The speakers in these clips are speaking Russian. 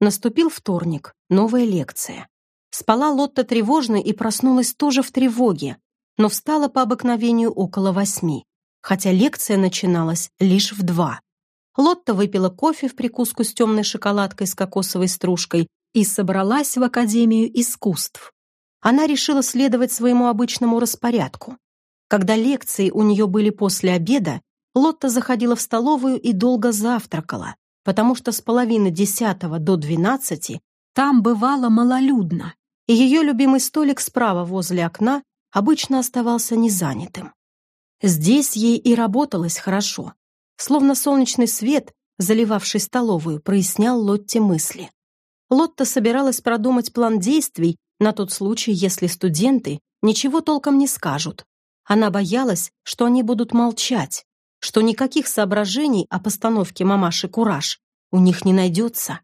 Наступил вторник, новая лекция. Спала Лотта тревожно и проснулась тоже в тревоге, но встала по обыкновению около восьми, хотя лекция начиналась лишь в два. Лотта выпила кофе в прикуску с темной шоколадкой с кокосовой стружкой и собралась в Академию искусств. Она решила следовать своему обычному распорядку. Когда лекции у нее были после обеда, Лотта заходила в столовую и долго завтракала, потому что с половины десятого до двенадцати там бывало малолюдно, и ее любимый столик справа возле окна обычно оставался незанятым. Здесь ей и работалось хорошо, словно солнечный свет, заливавший столовую, прояснял Лотте мысли. Лотта собиралась продумать план действий на тот случай, если студенты ничего толком не скажут. Она боялась, что они будут молчать, что никаких соображений о постановке мамаши «Кураж» у них не найдется.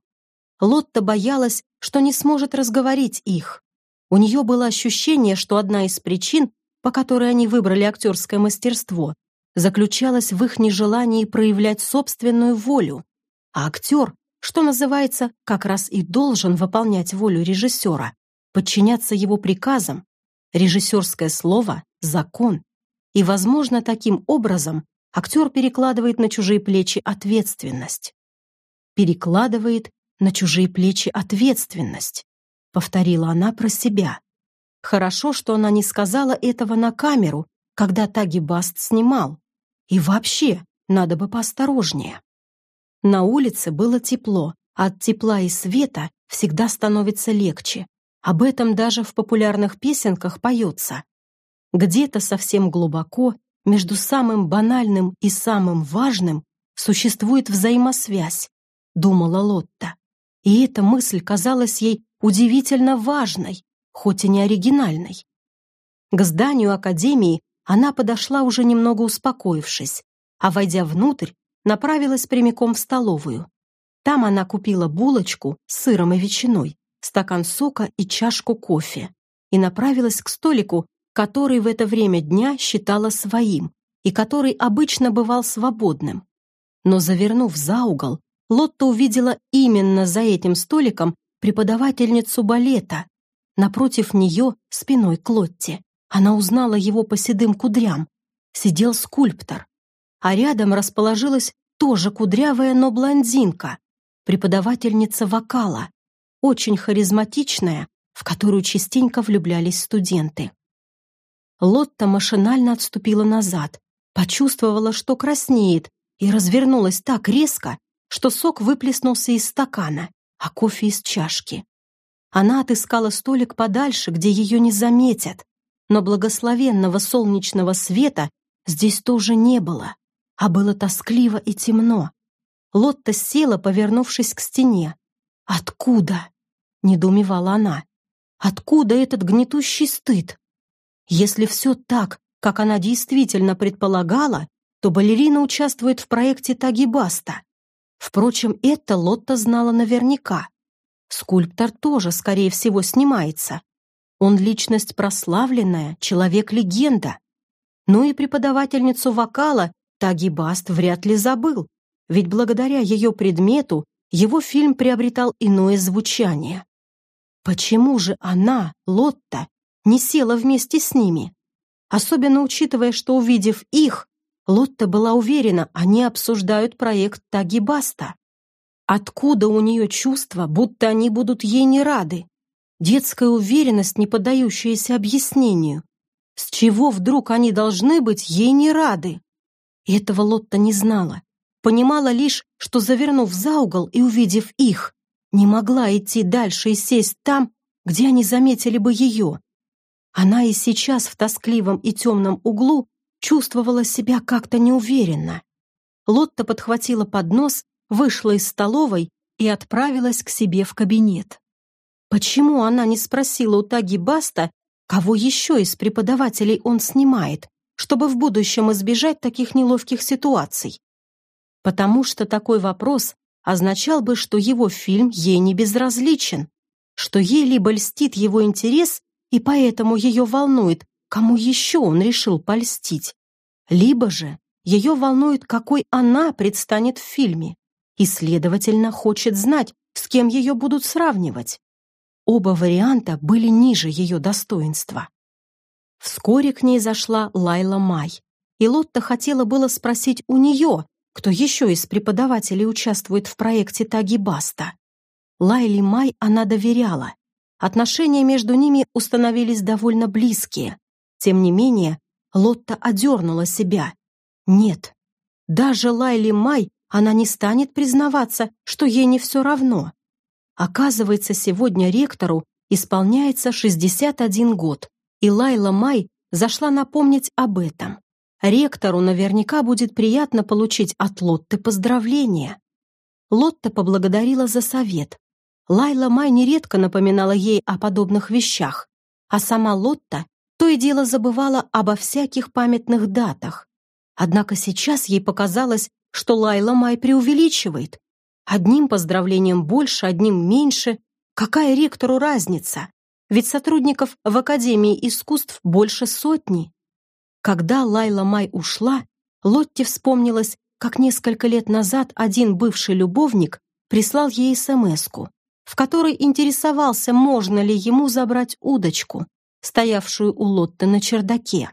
Лотта боялась, что не сможет разговорить их. У нее было ощущение, что одна из причин, по которой они выбрали актерское мастерство, заключалась в их нежелании проявлять собственную волю. А актер, что называется, как раз и должен выполнять волю режиссера, подчиняться его приказам. Режиссерское слово — закон. И, возможно, таким образом актер перекладывает на чужие плечи ответственность. Перекладывает на чужие плечи ответственность, повторила она про себя. Хорошо, что она не сказала этого на камеру, когда Таги Баст снимал. И вообще, надо бы поосторожнее. На улице было тепло, а от тепла и света всегда становится легче. Об этом даже в популярных песенках поется. Где-то совсем глубоко между самым банальным и самым важным существует взаимосвязь, думала Лотта. И эта мысль казалась ей удивительно важной, хоть и не оригинальной. К зданию Академии она подошла уже немного успокоившись, а, войдя внутрь, направилась прямиком в столовую. Там она купила булочку с сыром и ветчиной, стакан сока и чашку кофе и направилась к столику, который в это время дня считала своим и который обычно бывал свободным. Но завернув за угол, Лотта увидела именно за этим столиком преподавательницу балета. Напротив нее, спиной к Лотте, она узнала его по седым кудрям. Сидел скульптор. А рядом расположилась тоже кудрявая, но блондинка, преподавательница вокала, очень харизматичная, в которую частенько влюблялись студенты. Лотта машинально отступила назад, почувствовала, что краснеет, и развернулась так резко, что сок выплеснулся из стакана, а кофе из чашки. Она отыскала столик подальше, где ее не заметят, но благословенного солнечного света здесь тоже не было, а было тоскливо и темно. Лотта села, повернувшись к стене. «Откуда?» — недоумевала она. «Откуда этот гнетущий стыд? Если все так, как она действительно предполагала, то балерина участвует в проекте Тагибаста. Впрочем, это Лотта знала наверняка. Скульптор тоже, скорее всего, снимается. Он личность прославленная, человек-легенда. Ну и преподавательницу вокала Тагибаст вряд ли забыл, ведь благодаря ее предмету его фильм приобретал иное звучание. Почему же она, Лотта, не села вместе с ними. Особенно учитывая, что, увидев их, Лотта была уверена, они обсуждают проект Таги Баста. Откуда у нее чувство, будто они будут ей не рады? Детская уверенность, не поддающаяся объяснению. С чего вдруг они должны быть ей не рады? Этого Лотта не знала. Понимала лишь, что, завернув за угол и увидев их, не могла идти дальше и сесть там, где они заметили бы ее. Она и сейчас в тоскливом и темном углу чувствовала себя как-то неуверенно. Лотта подхватила поднос, вышла из столовой и отправилась к себе в кабинет. Почему она не спросила у Таги Баста, кого еще из преподавателей он снимает, чтобы в будущем избежать таких неловких ситуаций? Потому что такой вопрос означал бы, что его фильм ей не безразличен, что ей либо льстит его интерес, и поэтому ее волнует, кому еще он решил польстить. Либо же ее волнует, какой она предстанет в фильме. и, следовательно, хочет знать, с кем ее будут сравнивать. Оба варианта были ниже ее достоинства. Вскоре к ней зашла Лайла Май, и Лотта хотела было спросить у нее, кто еще из преподавателей участвует в проекте Таги Баста. Лайли Май она доверяла. Отношения между ними установились довольно близкие. Тем не менее, Лотта одернула себя. Нет, даже Лайли Май она не станет признаваться, что ей не все равно. Оказывается, сегодня ректору исполняется 61 год, и Лайла Май зашла напомнить об этом. Ректору наверняка будет приятно получить от Лотты поздравления. Лотта поблагодарила за совет. Лайла Май нередко напоминала ей о подобных вещах, а сама Лотта то и дело забывала обо всяких памятных датах. Однако сейчас ей показалось, что Лайла Май преувеличивает. Одним поздравлением больше, одним меньше. Какая ректору разница? Ведь сотрудников в Академии искусств больше сотни. Когда Лайла Май ушла, Лотте вспомнилось, как несколько лет назад один бывший любовник прислал ей смс в которой интересовался, можно ли ему забрать удочку, стоявшую у Лотты на чердаке.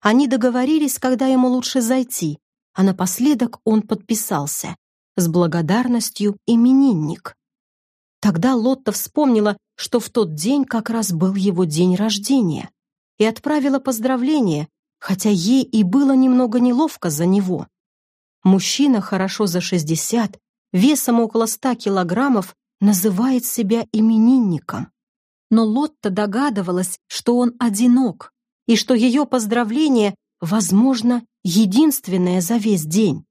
Они договорились, когда ему лучше зайти, а напоследок он подписался с благодарностью именинник. Тогда Лотта вспомнила, что в тот день как раз был его день рождения, и отправила поздравление, хотя ей и было немного неловко за него. Мужчина хорошо за 60, весом около 100 килограммов, называет себя именинником. Но Лотта догадывалась, что он одинок, и что ее поздравление, возможно, единственное за весь день.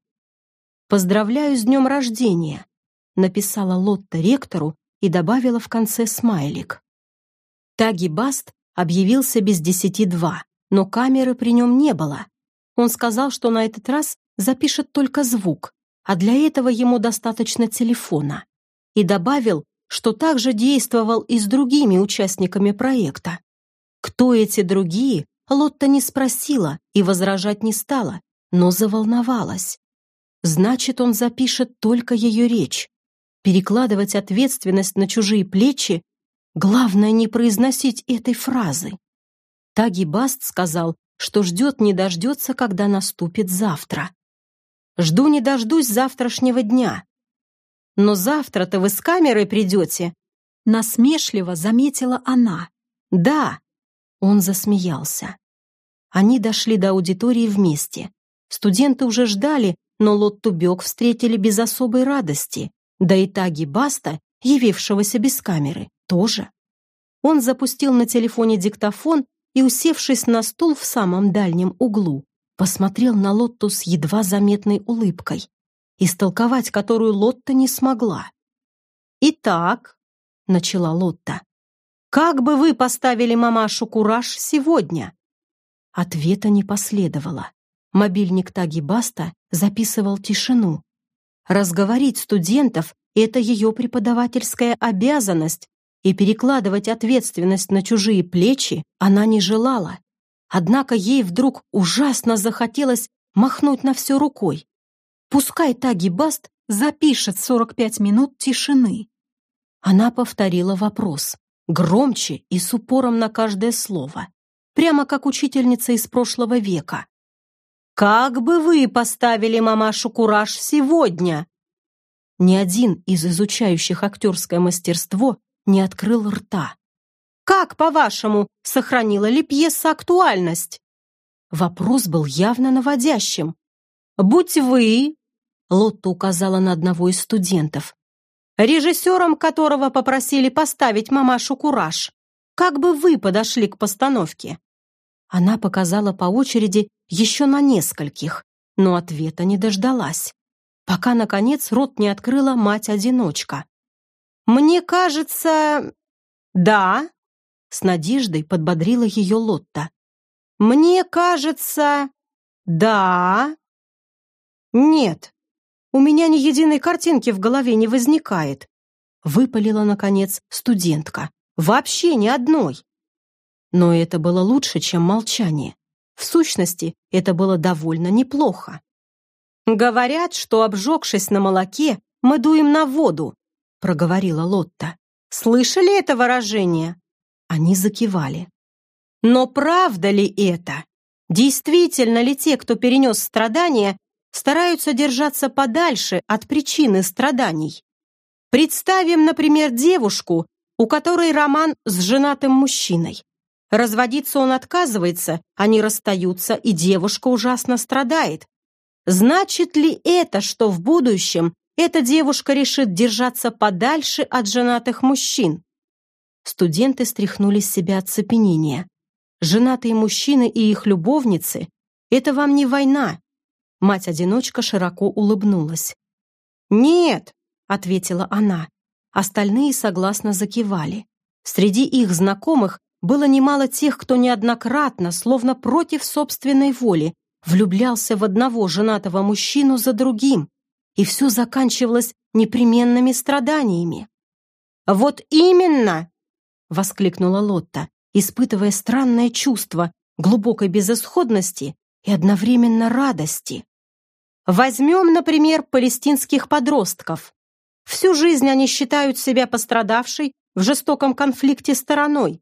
«Поздравляю с днем рождения», — написала Лотта ректору и добавила в конце смайлик. Таги Баст объявился без десяти два но камеры при нем не было. Он сказал, что на этот раз запишет только звук, а для этого ему достаточно телефона. И добавил, что также действовал и с другими участниками проекта. Кто эти другие, Лотта не спросила и возражать не стала, но заволновалась. Значит, он запишет только ее речь. Перекладывать ответственность на чужие плечи — главное не произносить этой фразы. Таги Баст сказал, что ждет не дождется, когда наступит завтра. «Жду не дождусь завтрашнего дня». «Но завтра-то вы с камерой придете?» Насмешливо заметила она. «Да». Он засмеялся. Они дошли до аудитории вместе. Студенты уже ждали, но Лотту Бёк встретили без особой радости, да и Таги Баста, явившегося без камеры, тоже. Он запустил на телефоне диктофон и, усевшись на стул в самом дальнем углу, посмотрел на Лотту с едва заметной улыбкой, истолковать которую Лотта не смогла. «Итак», — начала Лотта, — «как бы вы поставили мамашу Кураж сегодня?» Ответа не последовало. Мобильник Таги Баста записывал тишину. Разговорить студентов — это ее преподавательская обязанность, и перекладывать ответственность на чужие плечи она не желала. Однако ей вдруг ужасно захотелось махнуть на все рукой. Пускай Таги Баст запишет 45 минут тишины. Она повторила вопрос, громче и с упором на каждое слово, прямо как учительница из прошлого века. «Как бы вы поставили мамашу Кураж сегодня?» Ни один из изучающих актерское мастерство не открыл рта. «Как, по-вашему, сохранила ли пьеса актуальность?» Вопрос был явно наводящим. «Будь вы...» — Лотта указала на одного из студентов. «Режиссером которого попросили поставить мамашу Кураж. Как бы вы подошли к постановке?» Она показала по очереди еще на нескольких, но ответа не дождалась, пока, наконец, рот не открыла мать-одиночка. «Мне кажется...» «Да», — с надеждой подбодрила ее Лотта. «Мне кажется...» «Да...» «Нет, у меня ни единой картинки в голове не возникает», — выпалила, наконец, студентка. «Вообще ни одной». Но это было лучше, чем молчание. В сущности, это было довольно неплохо. Говорят, что, обжегшись на молоке, мы дуем на воду», — проговорила Лотта. «Слышали это выражение?» Они закивали. «Но правда ли это? Действительно ли те, кто перенес страдания, стараются держаться подальше от причины страданий? Представим, например, девушку, у которой роман с женатым мужчиной. Разводиться он отказывается, они расстаются, и девушка ужасно страдает. Значит ли это, что в будущем эта девушка решит держаться подальше от женатых мужчин? Студенты стряхнули с себя оцепенение. Женатые мужчины и их любовницы — это вам не война. Мать-одиночка широко улыбнулась. «Нет», — ответила она. Остальные согласно закивали. Среди их знакомых было немало тех, кто неоднократно, словно против собственной воли, влюблялся в одного женатого мужчину за другим, и все заканчивалось непременными страданиями. «Вот именно!» — воскликнула Лотта, испытывая странное чувство глубокой безысходности и одновременно радости. Возьмем, например, палестинских подростков. Всю жизнь они считают себя пострадавшей в жестоком конфликте стороной,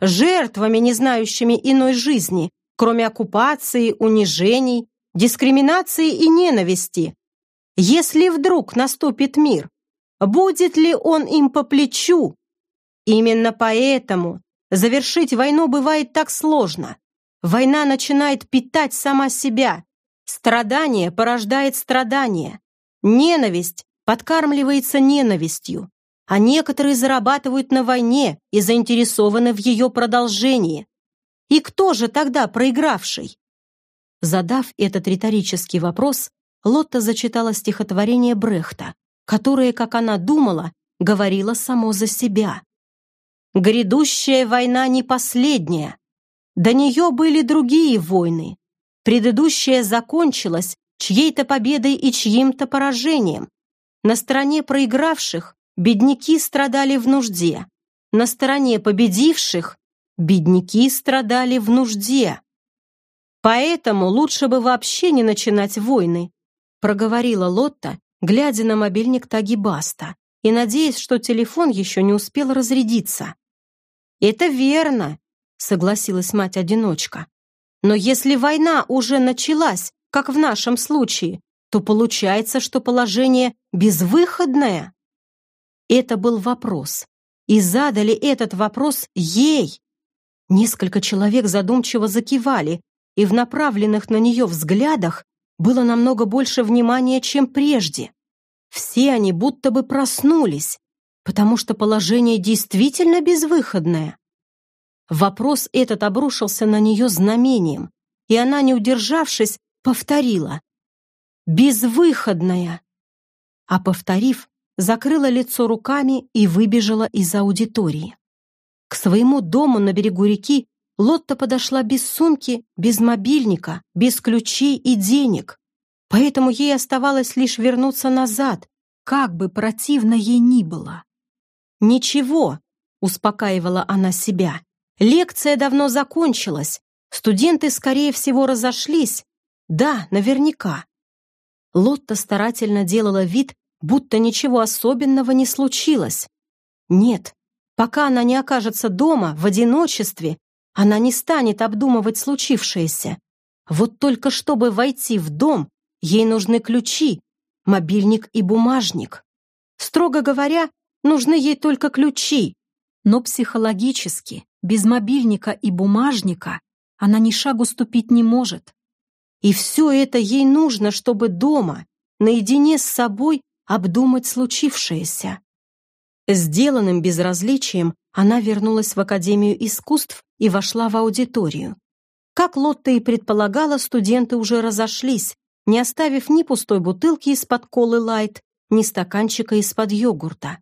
жертвами, не знающими иной жизни, кроме оккупации, унижений, дискриминации и ненависти. Если вдруг наступит мир, будет ли он им по плечу? Именно поэтому завершить войну бывает так сложно. Война начинает питать сама себя. Страдание порождает страдание. Ненависть подкармливается ненавистью а некоторые зарабатывают на войне и заинтересованы в ее продолжении. И кто же тогда проигравший? Задав этот риторический вопрос, Лотта зачитала стихотворение Брехта, которое, как она думала, говорило само за себя. «Грядущая война не последняя. До нее были другие войны. Предыдущая закончилась чьей-то победой и чьим-то поражением. На стороне проигравших бедняки страдали в нужде. На стороне победивших бедняки страдали в нужде. Поэтому лучше бы вообще не начинать войны, проговорила Лотта, глядя на мобильник Тагибаста и надеясь, что телефон еще не успел разрядиться. «Это верно», — согласилась мать-одиночка. «Но если война уже началась, как в нашем случае, то получается, что положение безвыходное». Это был вопрос. И задали этот вопрос ей. Несколько человек задумчиво закивали, и в направленных на нее взглядах было намного больше внимания, чем прежде. Все они будто бы проснулись, потому что положение действительно безвыходное. Вопрос этот обрушился на нее знамением, и она, не удержавшись, повторила «Безвыходная!» А повторив, закрыла лицо руками и выбежала из аудитории. К своему дому на берегу реки Лотта подошла без сумки, без мобильника, без ключей и денег. Поэтому ей оставалось лишь вернуться назад, как бы противно ей ни было. «Ничего», — успокаивала она себя, — «лекция давно закончилась, студенты, скорее всего, разошлись. Да, наверняка». Лотта старательно делала вид, будто ничего особенного не случилось. Нет, пока она не окажется дома, в одиночестве, она не станет обдумывать случившееся. Вот только чтобы войти в дом, ей нужны ключи, мобильник и бумажник. Строго говоря, нужны ей только ключи, но психологически, без мобильника и бумажника, она ни шагу ступить не может. И все это ей нужно, чтобы дома, наедине с собой, обдумать случившееся. Сделанным безразличием она вернулась в Академию искусств и вошла в аудиторию. Как Лотта и предполагала, студенты уже разошлись, не оставив ни пустой бутылки из-под колы лайт, ни стаканчика из-под йогурта.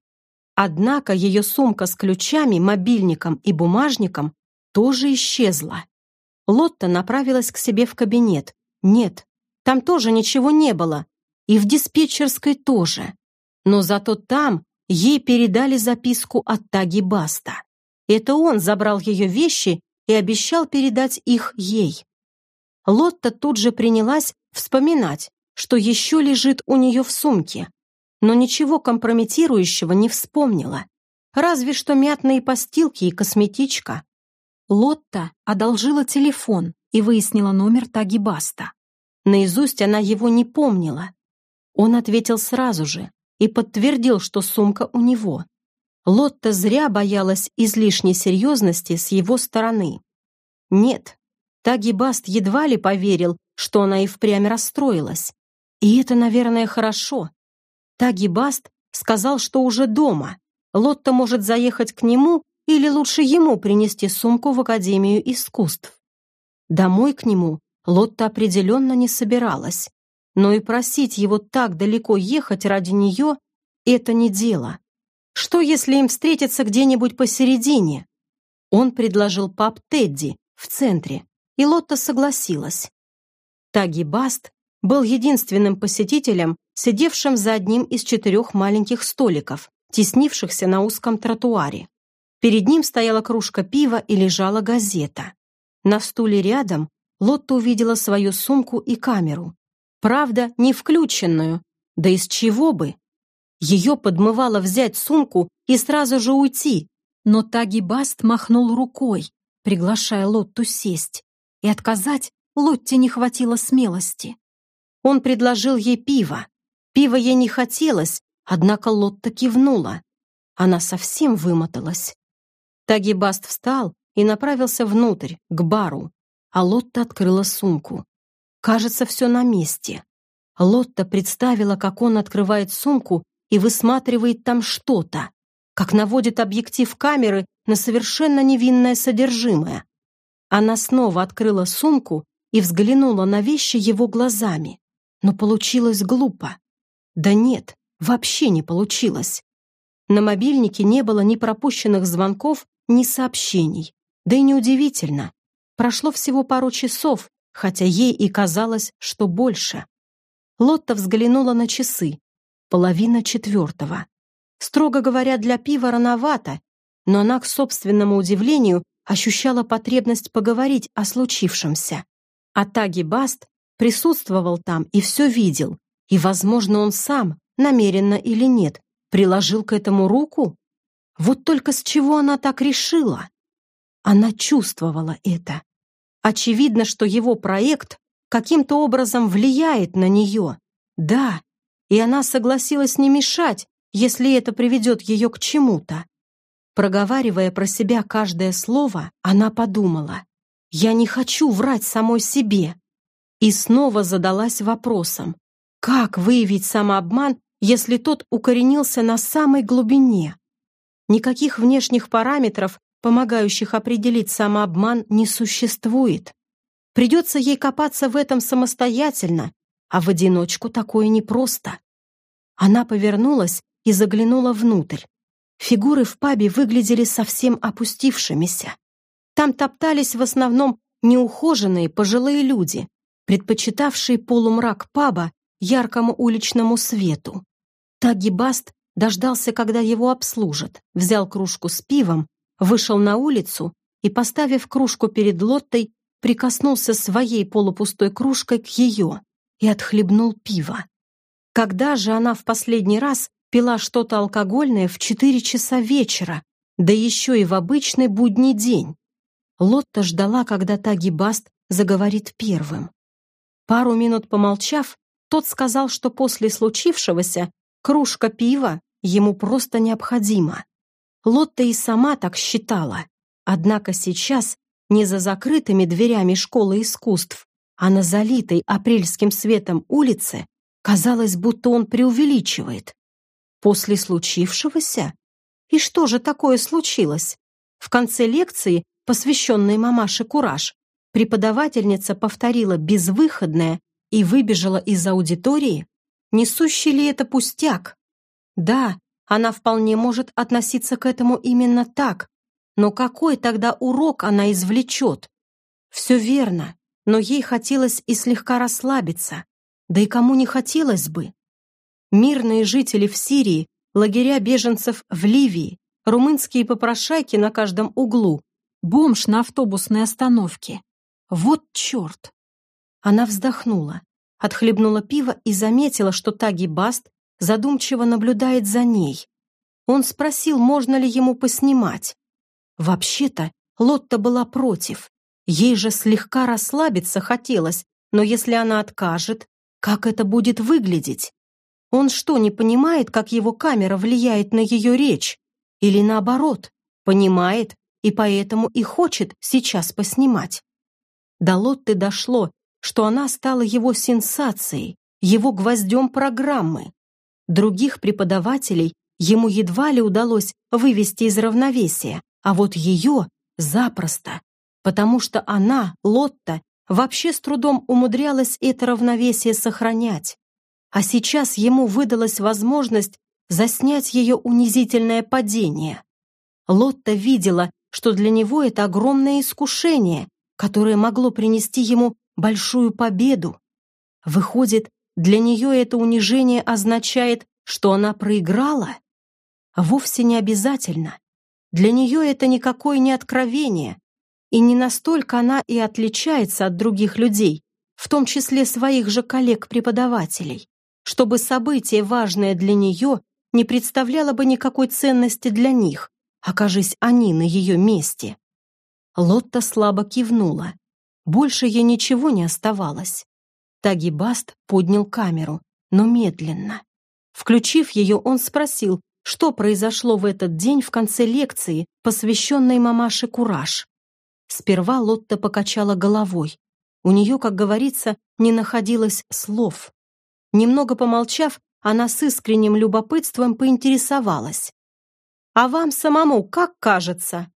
Однако ее сумка с ключами, мобильником и бумажником тоже исчезла. Лотта направилась к себе в кабинет. Нет, там тоже ничего не было, и в диспетчерской тоже. Но зато там ей передали записку от Таги Баста. Это он забрал ее вещи и обещал передать их ей. Лотта тут же принялась вспоминать, что еще лежит у нее в сумке. Но ничего компрометирующего не вспомнила. Разве что мятные постилки и косметичка. Лотта одолжила телефон и выяснила номер Таги Баста. Наизусть она его не помнила. Он ответил сразу же и подтвердил, что сумка у него. Лотта зря боялась излишней серьезности с его стороны. Нет, Таги Баст едва ли поверил, что она и впрямь расстроилась. И это, наверное, хорошо. Таги Баст сказал, что уже дома. Лотта может заехать к нему или лучше ему принести сумку в Академию искусств. Домой к нему Лотта определенно не собиралась, но и просить его так далеко ехать ради нее — это не дело. Что, если им встретиться где-нибудь посередине? Он предложил пап Тедди в центре, и Лотта согласилась. Таги Баст был единственным посетителем, сидевшим за одним из четырех маленьких столиков, теснившихся на узком тротуаре. Перед ним стояла кружка пива и лежала газета. На стуле рядом Лотта увидела свою сумку и камеру. Правда, не включенную. Да из чего бы? Ее подмывало взять сумку и сразу же уйти. Но Таги Баст махнул рукой, приглашая Лотту сесть. И отказать Лотте не хватило смелости. Он предложил ей пиво. Пива ей не хотелось, однако Лотта кивнула. Она совсем вымоталась. Тагибаст встал и направился внутрь, к бару, а Лотта открыла сумку. Кажется, все на месте. Лотта представила, как он открывает сумку и высматривает там что-то, как наводит объектив камеры на совершенно невинное содержимое. Она снова открыла сумку и взглянула на вещи его глазами. Но получилось глупо. Да нет, вообще не получилось. На мобильнике не было ни пропущенных звонков, ни сообщений. Да и неудивительно. Прошло всего пару часов, хотя ей и казалось, что больше. Лотта взглянула на часы. Половина четвертого. Строго говоря, для пива рановато, но она, к собственному удивлению, ощущала потребность поговорить о случившемся. А Таги Баст присутствовал там и все видел, и, возможно, он сам, намеренно или нет, приложил к этому руку? Вот только с чего она так решила? Она чувствовала это. Очевидно, что его проект каким-то образом влияет на нее. Да, и она согласилась не мешать, если это приведет ее к чему-то. Проговаривая про себя каждое слово, она подумала, «Я не хочу врать самой себе». И снова задалась вопросом, как выявить самообман, если тот укоренился на самой глубине? Никаких внешних параметров, помогающих определить самообман, не существует. Придется ей копаться в этом самостоятельно, а в одиночку такое непросто. Она повернулась и заглянула внутрь. Фигуры в пабе выглядели совсем опустившимися. Там топтались в основном неухоженные пожилые люди, предпочитавшие полумрак паба яркому уличному свету. Таги Баст дождался, когда его обслужат, взял кружку с пивом, вышел на улицу и, поставив кружку перед Лоттой, прикоснулся своей полупустой кружкой к ее и отхлебнул пиво. Когда же она в последний раз пила что-то алкогольное в четыре часа вечера, да еще и в обычный будний день? Лотта ждала, когда Таги Баст заговорит первым. Пару минут помолчав, тот сказал, что после случившегося Кружка пива ему просто необходима. Лотта и сама так считала. Однако сейчас не за закрытыми дверями школы искусств, а на залитой апрельским светом улице казалось, будто он преувеличивает. После случившегося? И что же такое случилось? В конце лекции, посвященной мамаше Кураж, преподавательница повторила безвыходное и выбежала из аудитории? Несущий ли это пустяк? Да, она вполне может относиться к этому именно так, но какой тогда урок она извлечет? Все верно, но ей хотелось и слегка расслабиться, да и кому не хотелось бы. Мирные жители в Сирии, лагеря беженцев в Ливии, румынские попрошайки на каждом углу, бомж на автобусной остановке. Вот черт! Она вздохнула отхлебнула пиво и заметила, что Таги Баст задумчиво наблюдает за ней. Он спросил, можно ли ему поснимать. Вообще-то Лотта была против. Ей же слегка расслабиться хотелось, но если она откажет, как это будет выглядеть? Он что, не понимает, как его камера влияет на ее речь? Или наоборот, понимает и поэтому и хочет сейчас поснимать? До Лотты дошло, что она стала его сенсацией, его гвоздем программы. Других преподавателей ему едва ли удалось вывести из равновесия, а вот ее запросто, потому что она, Лотта, вообще с трудом умудрялась это равновесие сохранять. А сейчас ему выдалась возможность заснять ее унизительное падение. Лотта видела, что для него это огромное искушение, которое могло принести ему большую победу. Выходит, для нее это унижение означает, что она проиграла? Вовсе не обязательно. Для нее это никакое не откровение, и не настолько она и отличается от других людей, в том числе своих же коллег-преподавателей, чтобы событие, важное для нее, не представляло бы никакой ценности для них, окажись они на ее месте. Лотта слабо кивнула. Больше ей ничего не оставалось. Тагибаст поднял камеру, но медленно. Включив ее, он спросил, что произошло в этот день в конце лекции, посвященной мамаше Кураж. Сперва Лотта покачала головой. У нее, как говорится, не находилось слов. Немного помолчав, она с искренним любопытством поинтересовалась. «А вам самому как кажется?»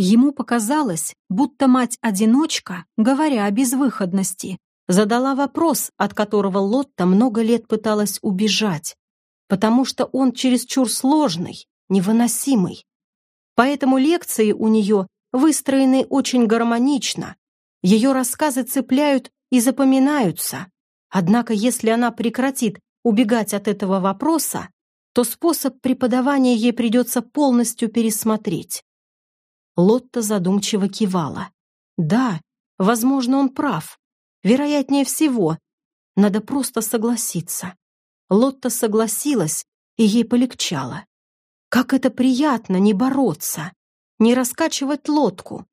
Ему показалось, будто мать-одиночка, говоря о безвыходности, задала вопрос, от которого Лотта много лет пыталась убежать, потому что он чересчур сложный, невыносимый. Поэтому лекции у нее выстроены очень гармонично. Ее рассказы цепляют и запоминаются. Однако, если она прекратит убегать от этого вопроса, то способ преподавания ей придется полностью пересмотреть. Лотта задумчиво кивала. Да, возможно, он прав. Вероятнее всего. Надо просто согласиться. Лотта согласилась, и ей полегчало. Как это приятно не бороться не раскачивать лодку.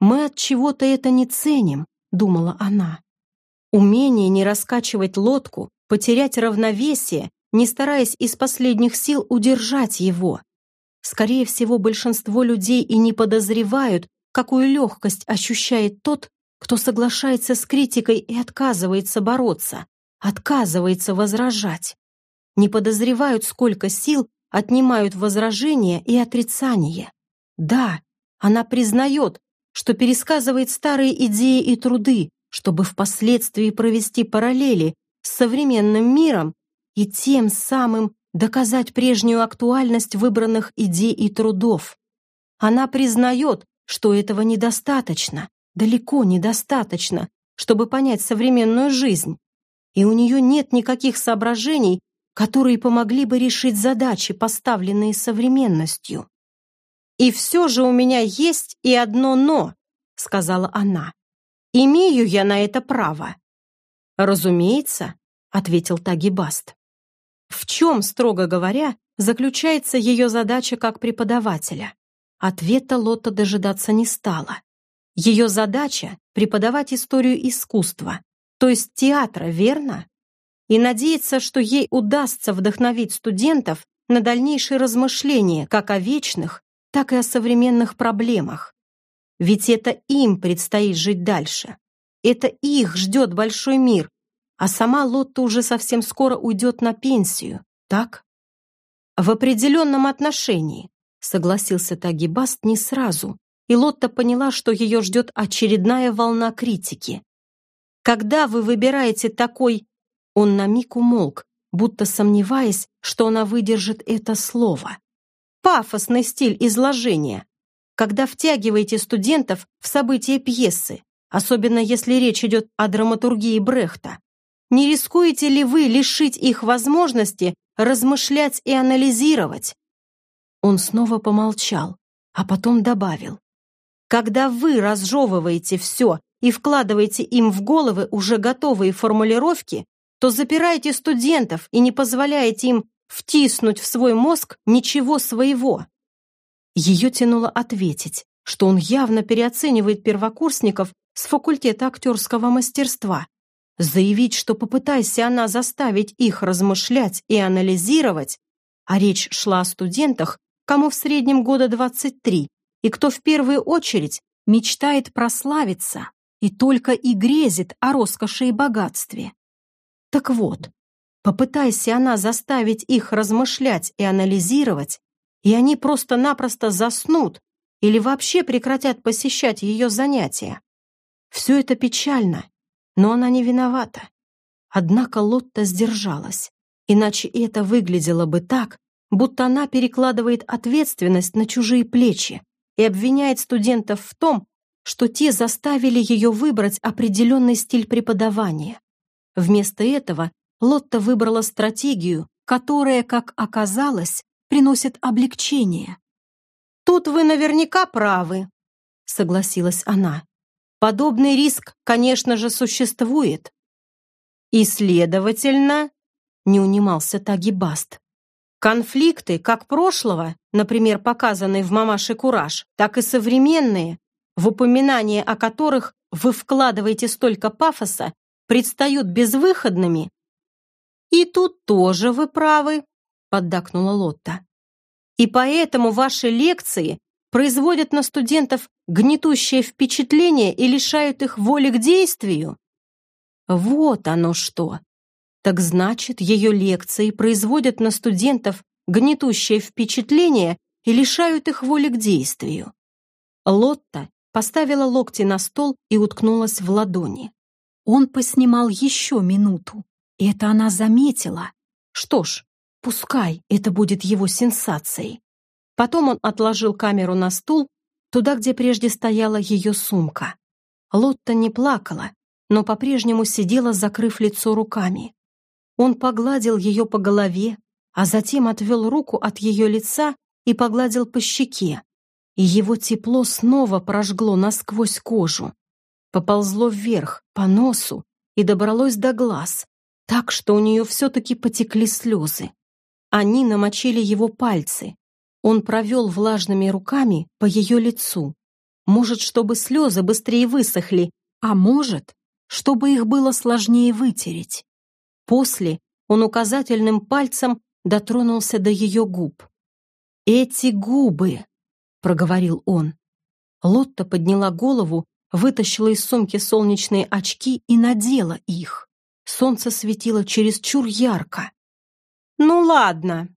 Мы от чего-то это не ценим, думала она. Умение не раскачивать лодку, потерять равновесие, не стараясь из последних сил удержать его. Скорее всего, большинство людей и не подозревают, какую легкость ощущает тот, кто соглашается с критикой и отказывается бороться, отказывается возражать. Не подозревают, сколько сил отнимают возражения и отрицание. Да, она признает, что пересказывает старые идеи и труды, чтобы впоследствии провести параллели с современным миром и тем самым доказать прежнюю актуальность выбранных идей и трудов. Она признает, что этого недостаточно, далеко недостаточно, чтобы понять современную жизнь, и у нее нет никаких соображений, которые помогли бы решить задачи, поставленные современностью. «И все же у меня есть и одно «но», — сказала она. «Имею я на это право?» «Разумеется», — ответил Тагибаст. В чем, строго говоря, заключается ее задача как преподавателя? Ответа Лотта дожидаться не стала. Ее задача — преподавать историю искусства, то есть театра, верно? И надеяться, что ей удастся вдохновить студентов на дальнейшие размышления как о вечных, так и о современных проблемах. Ведь это им предстоит жить дальше. Это их ждет большой мир, а сама Лотта уже совсем скоро уйдет на пенсию, так? В определенном отношении, согласился Тагибаст не сразу, и Лотта поняла, что ее ждет очередная волна критики. Когда вы выбираете такой... Он на миг умолк, будто сомневаясь, что она выдержит это слово пафосный стиль изложения, когда втягиваете студентов в события пьесы, особенно если речь идет о драматургии Брехта. Не рискуете ли вы лишить их возможности размышлять и анализировать? Он снова помолчал, а потом добавил. Когда вы разжевываете все и вкладываете им в головы уже готовые формулировки, то запирайте студентов и не позволяете им втиснуть в свой мозг ничего своего. Ее тянуло ответить, что он явно переоценивает первокурсников с факультета актерского мастерства. Заявить, что попытайся она заставить их размышлять и анализировать, а речь шла о студентах, кому в среднем года 23, и кто в первую очередь мечтает прославиться и только и грезит о роскоши и богатстве. Так вот, попытайся она заставить их размышлять и анализировать, и они просто-напросто заснут или вообще прекратят посещать ее занятия. Все это печально, но она не виновата. Однако Лотта сдержалась, иначе это выглядело бы так, будто она перекладывает ответственность на чужие плечи и обвиняет студентов в том, что те заставили ее выбрать определенный стиль преподавания. Вместо этого Лотта выбрала стратегию, которая, как оказалось, приносит облегчение. «Тут вы наверняка правы», — согласилась она. «Подобный риск, конечно же, существует». «И, следовательно», — не унимался Тагибаст, Конфликты как прошлого, например, показанные в «Мамаше Кураж», так и современные, в упоминание о которых вы вкладываете столько пафоса, предстают безвыходными. «И тут тоже вы правы», — поддакнула Лотта. «И поэтому ваши лекции производят на студентов гнетущее впечатление и лишают их воли к действию?» Вот оно что! Так значит, ее лекции производят на студентов гнетущее впечатление и лишают их воли к действию. Лотта поставила локти на стол и уткнулась в ладони. Он поснимал еще минуту, и это она заметила. Что ж, пускай это будет его сенсацией. Потом он отложил камеру на стул, туда, где прежде стояла ее сумка. Лотта не плакала, но по-прежнему сидела, закрыв лицо руками. Он погладил ее по голове, а затем отвел руку от ее лица и погладил по щеке. И его тепло снова прожгло насквозь кожу. Поползло вверх, по носу, и добралось до глаз, так что у нее все-таки потекли слезы. Они намочили его пальцы. Он провел влажными руками по ее лицу. Может, чтобы слезы быстрее высохли, а может, чтобы их было сложнее вытереть. После он указательным пальцем дотронулся до ее губ. «Эти губы!» — проговорил он. Лотта подняла голову, вытащила из сумки солнечные очки и надела их. Солнце светило чересчур ярко. «Ну ладно!»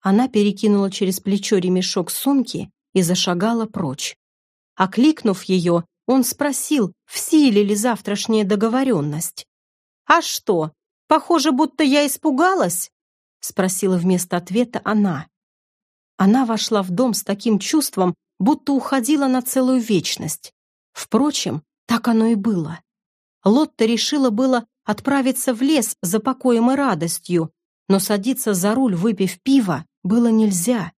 Она перекинула через плечо ремешок сумки и зашагала прочь. Окликнув ее, он спросил, в силе ли завтрашняя договоренность. «А что, Похоже, будто я испугалась?» — спросила вместо ответа она. Она вошла в дом с таким чувством, будто уходила на целую вечность. Впрочем, так оно и было. Лотта решила было отправиться в лес за покоем и радостью, но садиться за руль, выпив пиво, было нельзя.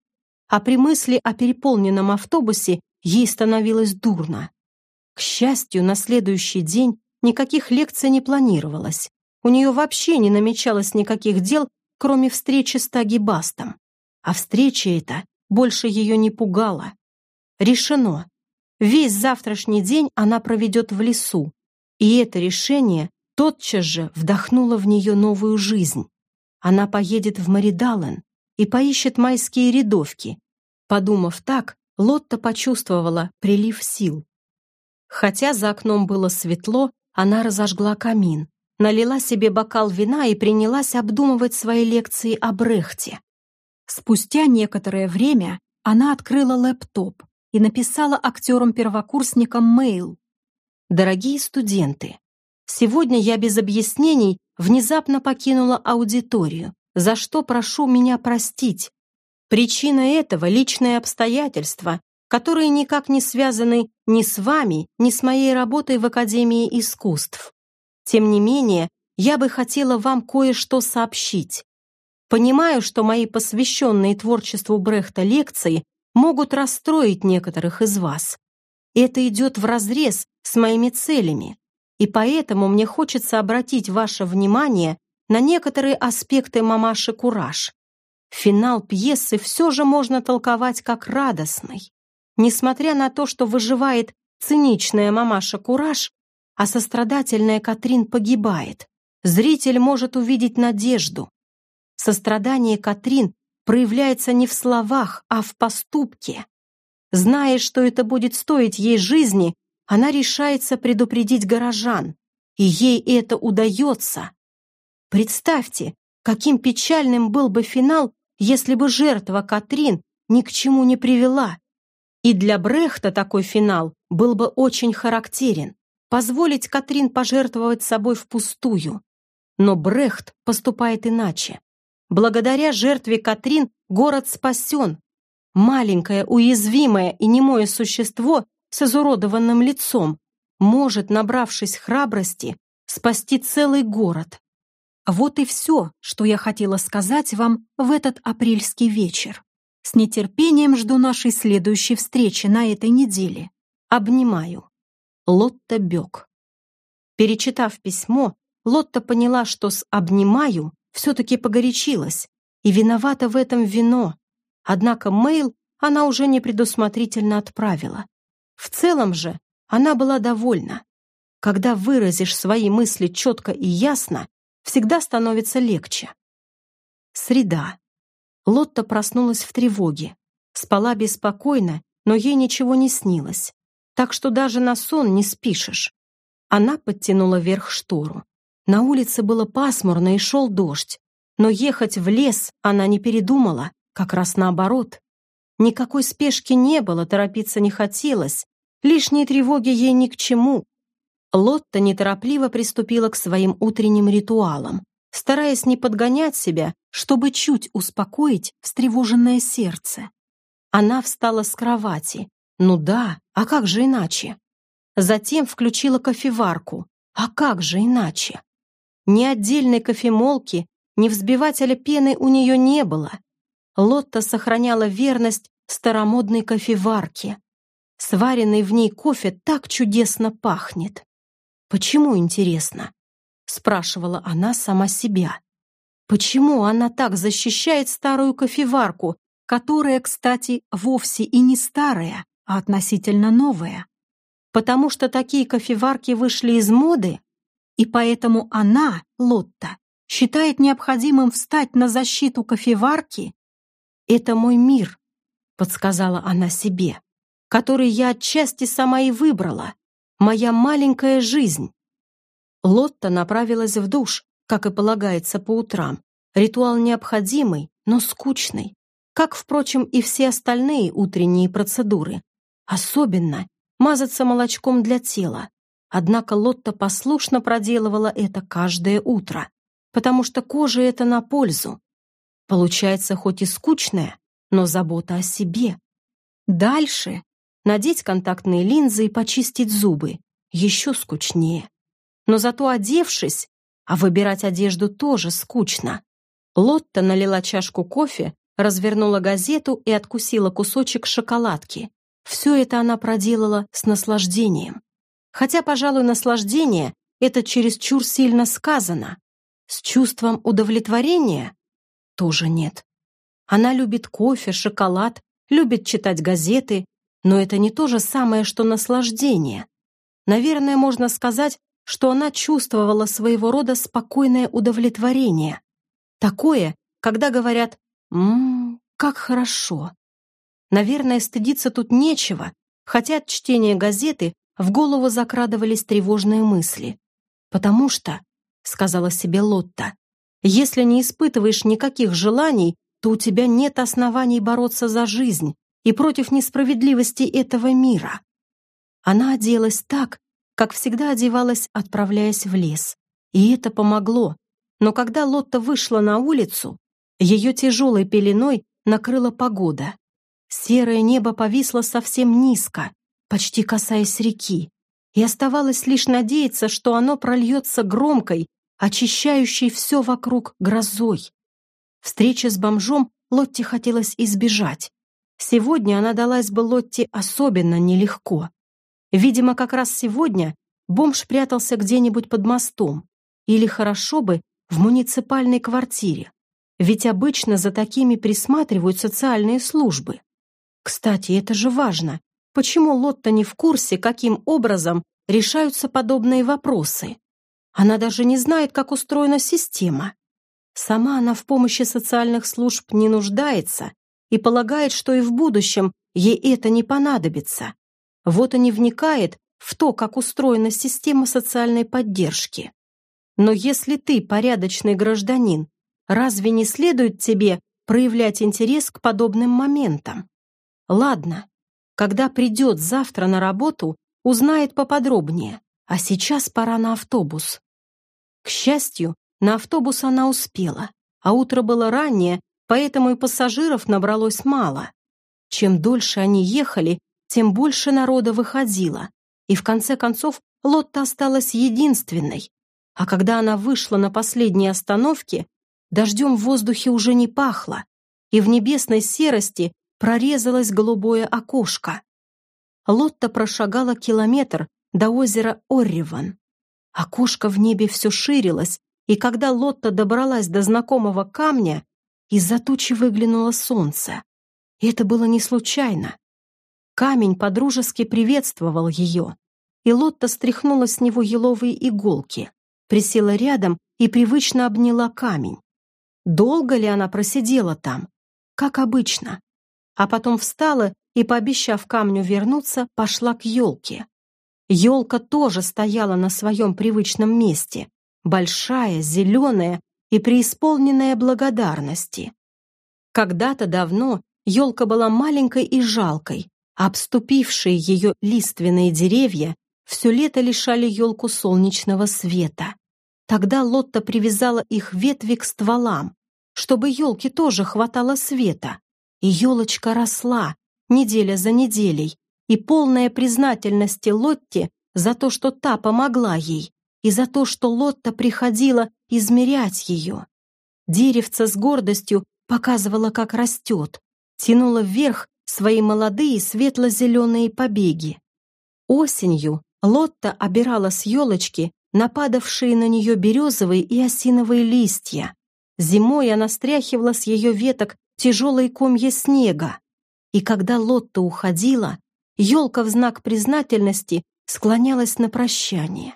А при мысли о переполненном автобусе ей становилось дурно. К счастью, на следующий день никаких лекций не планировалось. У нее вообще не намечалось никаких дел, кроме встречи с Таги Бастом. А встреча эта больше ее не пугала. Решено. Весь завтрашний день она проведет в лесу. И это решение тотчас же вдохнуло в нее новую жизнь. Она поедет в Маридален и поищет майские рядовки. Подумав так, Лотта почувствовала прилив сил. Хотя за окном было светло, она разожгла камин налила себе бокал вина и принялась обдумывать свои лекции о Брехте. Спустя некоторое время она открыла лэптоп и написала актерам-первокурсникам мейл. «Дорогие студенты, сегодня я без объяснений внезапно покинула аудиторию, за что прошу меня простить. Причина этого — личные обстоятельства, которые никак не связаны ни с вами, ни с моей работой в Академии искусств. Тем не менее, я бы хотела вам кое-что сообщить. Понимаю, что мои посвященные творчеству Брехта лекции могут расстроить некоторых из вас. Это идет вразрез с моими целями, и поэтому мне хочется обратить ваше внимание на некоторые аспекты мамаши Кураж. Финал пьесы все же можно толковать как радостный. Несмотря на то, что выживает циничная мамаша Кураж, а сострадательная Катрин погибает, зритель может увидеть надежду. Сострадание Катрин проявляется не в словах, а в поступке. Зная, что это будет стоить ей жизни, она решается предупредить горожан, и ей это удается. Представьте, каким печальным был бы финал, если бы жертва Катрин ни к чему не привела. И для Брехта такой финал был бы очень характерен. Позволить Катрин пожертвовать собой впустую. Но Брехт поступает иначе. Благодаря жертве Катрин город спасен. Маленькое, уязвимое и немое существо с изуродованным лицом может, набравшись храбрости, спасти целый город. Вот и все, что я хотела сказать вам в этот апрельский вечер. С нетерпением жду нашей следующей встречи на этой неделе. Обнимаю. Лотта Бек. Перечитав письмо, Лотта поняла, что с «обнимаю» все-таки погорячилась, и виновата в этом вино. Однако мейл она уже непредусмотрительно отправила. В целом же она была довольна. Когда выразишь свои мысли четко и ясно, всегда становится легче. Среда. Лотта проснулась в тревоге. Спала беспокойно, но ей ничего не снилось. Так что даже на сон не спишешь. Она подтянула вверх штору. На улице было пасмурно и шел дождь. Но ехать в лес она не передумала, как раз наоборот. Никакой спешки не было, торопиться не хотелось. Лишние тревоги ей ни к чему. Лотта неторопливо приступила к своим утренним ритуалам, стараясь не подгонять себя, чтобы чуть успокоить встревоженное сердце. Она встала с кровати. Ну да, а как же иначе? Затем включила кофеварку. А как же иначе? Ни отдельной кофемолки, ни взбивателя пены у нее не было. Лотта сохраняла верность старомодной кофеварке. Сваренный в ней кофе так чудесно пахнет. «Почему, интересно?» — спрашивала она сама себя. «Почему она так защищает старую кофеварку, которая, кстати, вовсе и не старая, а относительно новая? Потому что такие кофеварки вышли из моды, и поэтому она, Лотта, считает необходимым встать на защиту кофеварки? Это мой мир, подсказала она себе, который я отчасти сама и выбрала, Моя маленькая жизнь. Лотта направилась в душ, как и полагается по утрам. Ритуал необходимый, но скучный. Как, впрочем, и все остальные утренние процедуры. Особенно мазаться молочком для тела. Однако Лотта послушно проделывала это каждое утро, потому что коже это на пользу. Получается хоть и скучная, но забота о себе. Дальше Надеть контактные линзы и почистить зубы еще скучнее. Но зато одевшись, а выбирать одежду тоже скучно. Лотта налила чашку кофе, развернула газету и откусила кусочек шоколадки. Все это она проделала с наслаждением. Хотя, пожалуй, наслаждение — это чересчур сильно сказано. С чувством удовлетворения тоже нет. Она любит кофе, шоколад, любит читать газеты, но это не то же самое, что наслаждение. Наверное, можно сказать, что она чувствовала своего рода спокойное удовлетворение. Такое, когда говорят «Ммм, как хорошо». Наверное, стыдиться тут нечего, хотя от чтения газеты в голову закрадывались тревожные мысли. «Потому что», — сказала себе Лотта, «если не испытываешь никаких желаний, то у тебя нет оснований бороться за жизнь, и против несправедливости этого мира. Она оделась так, как всегда одевалась, отправляясь в лес. И это помогло. Но когда Лотта вышла на улицу, ее тяжелой пеленой накрыла погода. Серое небо повисло совсем низко, почти касаясь реки, и оставалось лишь надеяться, что оно прольется громкой, очищающей все вокруг грозой. Встречи с бомжом Лотте хотелось избежать. Сегодня она далась бы Лотте особенно нелегко. Видимо, как раз сегодня бомж прятался где-нибудь под мостом. Или хорошо бы, в муниципальной квартире. Ведь обычно за такими присматривают социальные службы. Кстати, это же важно. Почему Лотта не в курсе, каким образом решаются подобные вопросы? Она даже не знает, как устроена система. Сама она в помощи социальных служб не нуждается и полагает, что и в будущем ей это не понадобится. Вот и не вникает в то, как устроена система социальной поддержки. Но если ты порядочный гражданин, разве не следует тебе проявлять интерес к подобным моментам? Ладно, когда придет завтра на работу, узнает поподробнее, а сейчас пора на автобус. К счастью, на автобус она успела, а утро было раннее, поэтому и пассажиров набралось мало. Чем дольше они ехали, тем больше народа выходило, и в конце концов Лотта осталась единственной. А когда она вышла на последней остановке, дождем в воздухе уже не пахло, и в небесной серости прорезалось голубое окошко. Лотта прошагала километр до озера Орриван. Окошко в небе все ширилось, и когда Лотта добралась до знакомого камня, из-за тучи выглянуло солнце. И это было не случайно. Камень подружески приветствовал ее, и Лотта стряхнула с него еловые иголки, присела рядом и привычно обняла камень. Долго ли она просидела там? Как обычно. А потом встала и, пообещав камню вернуться, пошла к елке. Елка тоже стояла на своем привычном месте, большая, зеленая и преисполненная благодарности. Когда-то давно елка была маленькой и жалкой, а обступившие ее лиственные деревья все лето лишали елку солнечного света. Тогда Лотта привязала их ветви к стволам, чтобы елке тоже хватало света. И елочка росла, неделя за неделей, и полная признательности Лотте за то, что та помогла ей, и за то, что Лотта приходила измерять ее. Деревце с гордостью показывало, как растет, тянуло вверх свои молодые светло-зеленые побеги. Осенью Лотта обирала с елочки нападавшие на нее березовые и осиновые листья. Зимой она стряхивала с ее веток тяжелые комья снега. И когда Лотта уходила, елка в знак признательности склонялась на прощание.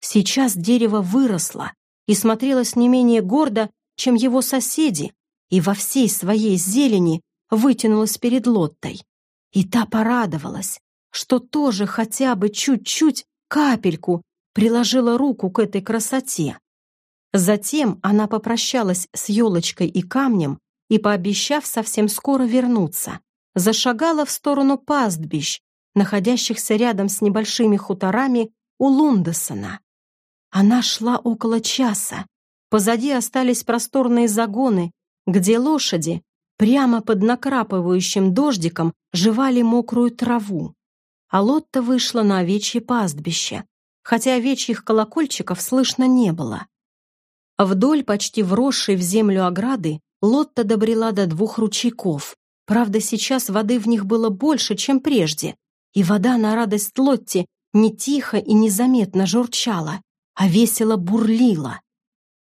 Сейчас дерево выросло и смотрелось не менее гордо, чем его соседи, и во всей своей зелени вытянулось перед Лоттой. И та порадовалась, что тоже хотя бы чуть-чуть, капельку, приложила руку к этой красоте. Затем она попрощалась с елочкой и камнем и, пообещав совсем скоро вернуться, зашагала в сторону пастбищ, находящихся рядом с небольшими хуторами у Лундесона. Она шла около часа. Позади остались просторные загоны, где лошади прямо под накрапывающим дождиком жевали мокрую траву. А Лотта вышла на овечье пастбище, хотя овечьих колокольчиков слышно не было. Вдоль почти вросшей в землю ограды Лотта добрела до двух ручейков. Правда, сейчас воды в них было больше, чем прежде, и вода на радость Лотте не тихо и незаметно журчала, а весело бурлила.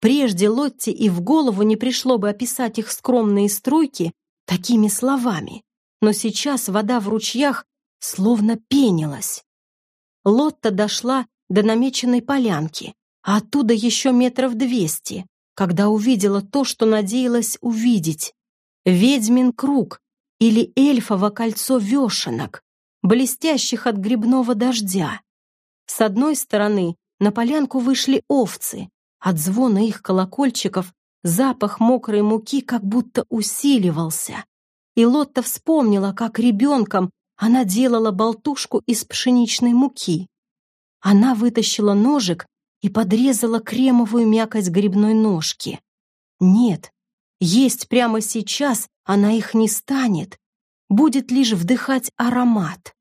Прежде Лотте и в голову не пришло бы описать их скромные струйки такими словами, но сейчас вода в ручьях словно пенилась. Лотта дошла до намеченной полянки, а оттуда еще метров двести, когда увидела то, что надеялась увидеть. Ведьмин круг или эльфово кольцо вешенок, блестящих от грибного дождя. С одной стороны на полянку вышли овцы. От звона их колокольчиков запах мокрой муки как будто усиливался. И Лотта вспомнила, как ребенком она делала болтушку из пшеничной муки. Она вытащила ножик и подрезала кремовую мякоть грибной ножки. Нет, есть прямо сейчас она их не станет, будет лишь вдыхать аромат.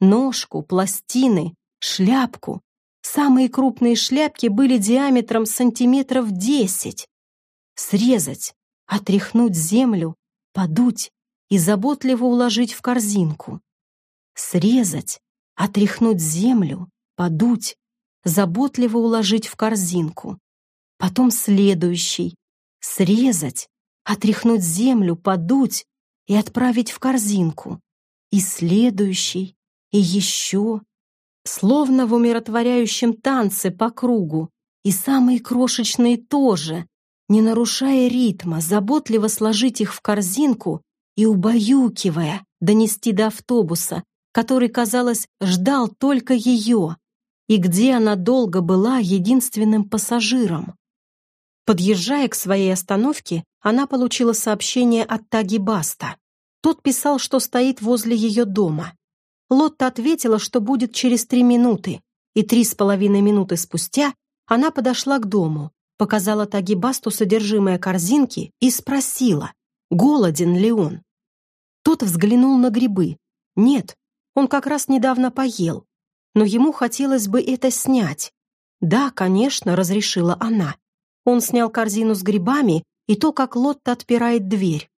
Ножку, пластины, шляпку. Самые крупные шляпки были диаметром сантиметров десять. Срезать, отряхнуть землю, подуть и заботливо уложить в корзинку. Срезать, отряхнуть землю, подуть, заботливо уложить в корзинку. потом следующий. Срезать, отряхнуть землю, подуть и отправить в корзинку. И следующий, и еще. Словно в умиротворяющем танце по кругу. И самые крошечные тоже, не нарушая ритма, заботливо сложить их в корзинку и, убаюкивая, донести до автобуса, который, казалось, ждал только ее, и где она долго была единственным пассажиром. Подъезжая к своей остановке, она получила сообщение от Таги Баста. Тот писал, что стоит возле ее дома. Лотта ответила, что будет через три минуты, и три с половиной минуты спустя она подошла к дому, показала Таги Басту содержимое корзинки и спросила, голоден ли он. Тот взглянул на грибы. Нет, он как раз недавно поел, но ему хотелось бы это снять. Да, конечно, разрешила она. Он снял корзину с грибами и то, как Лотта отпирает дверь.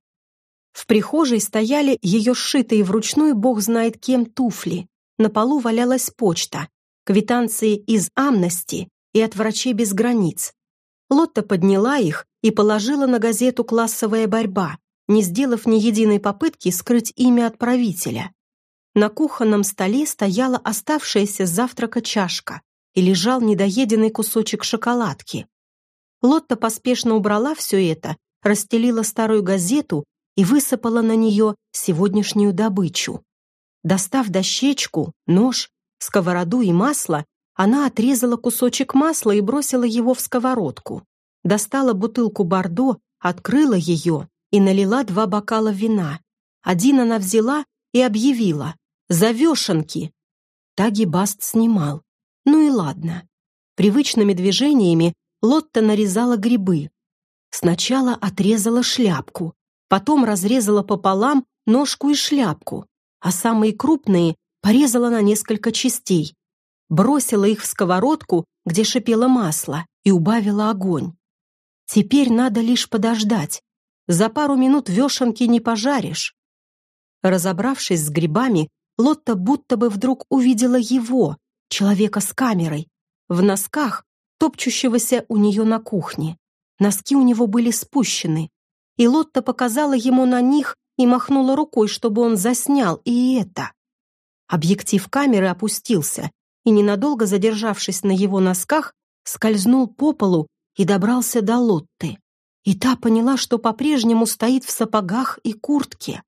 В прихожей стояли ее сшитые вручную бог знает кем туфли. На полу валялась почта, квитанции из Амности и от врачей без границ. Лотта подняла их и положила на газету «Классовая борьба», не сделав ни единой попытки скрыть имя отправителя. На кухонном столе стояла оставшаяся с завтрака чашка и лежал недоеденный кусочек шоколадки. Лотта поспешно убрала все это, расстелила старую газету и высыпала на нее сегодняшнюю добычу. Достав дощечку, нож, сковороду и масло, она отрезала кусочек масла и бросила его в сковородку. Достала бутылку бордо, открыла ее и налила два бокала вина. Один она взяла и объявила «За вешенки!». Таги Баст снимал. Ну и ладно. Привычными движениями Лотта нарезала грибы. Сначала отрезала шляпку, потом разрезала пополам ножку и шляпку, а самые крупные порезала на несколько частей, бросила их в сковородку, где шипело масло, и убавила огонь. Теперь надо лишь подождать. За пару минут вешенки не пожаришь. Разобравшись с грибами, Лотта будто бы вдруг увидела его, человека с камерой, в носках, топчущегося у нее на кухне. Носки у него были спущены, и Лотта показала ему на них и махнула рукой, чтобы он заснял и это. Объектив камеры опустился, и, ненадолго задержавшись на его носках, скользнул по полу и добрался до Лотты. И та поняла, что по-прежнему стоит в сапогах и куртке.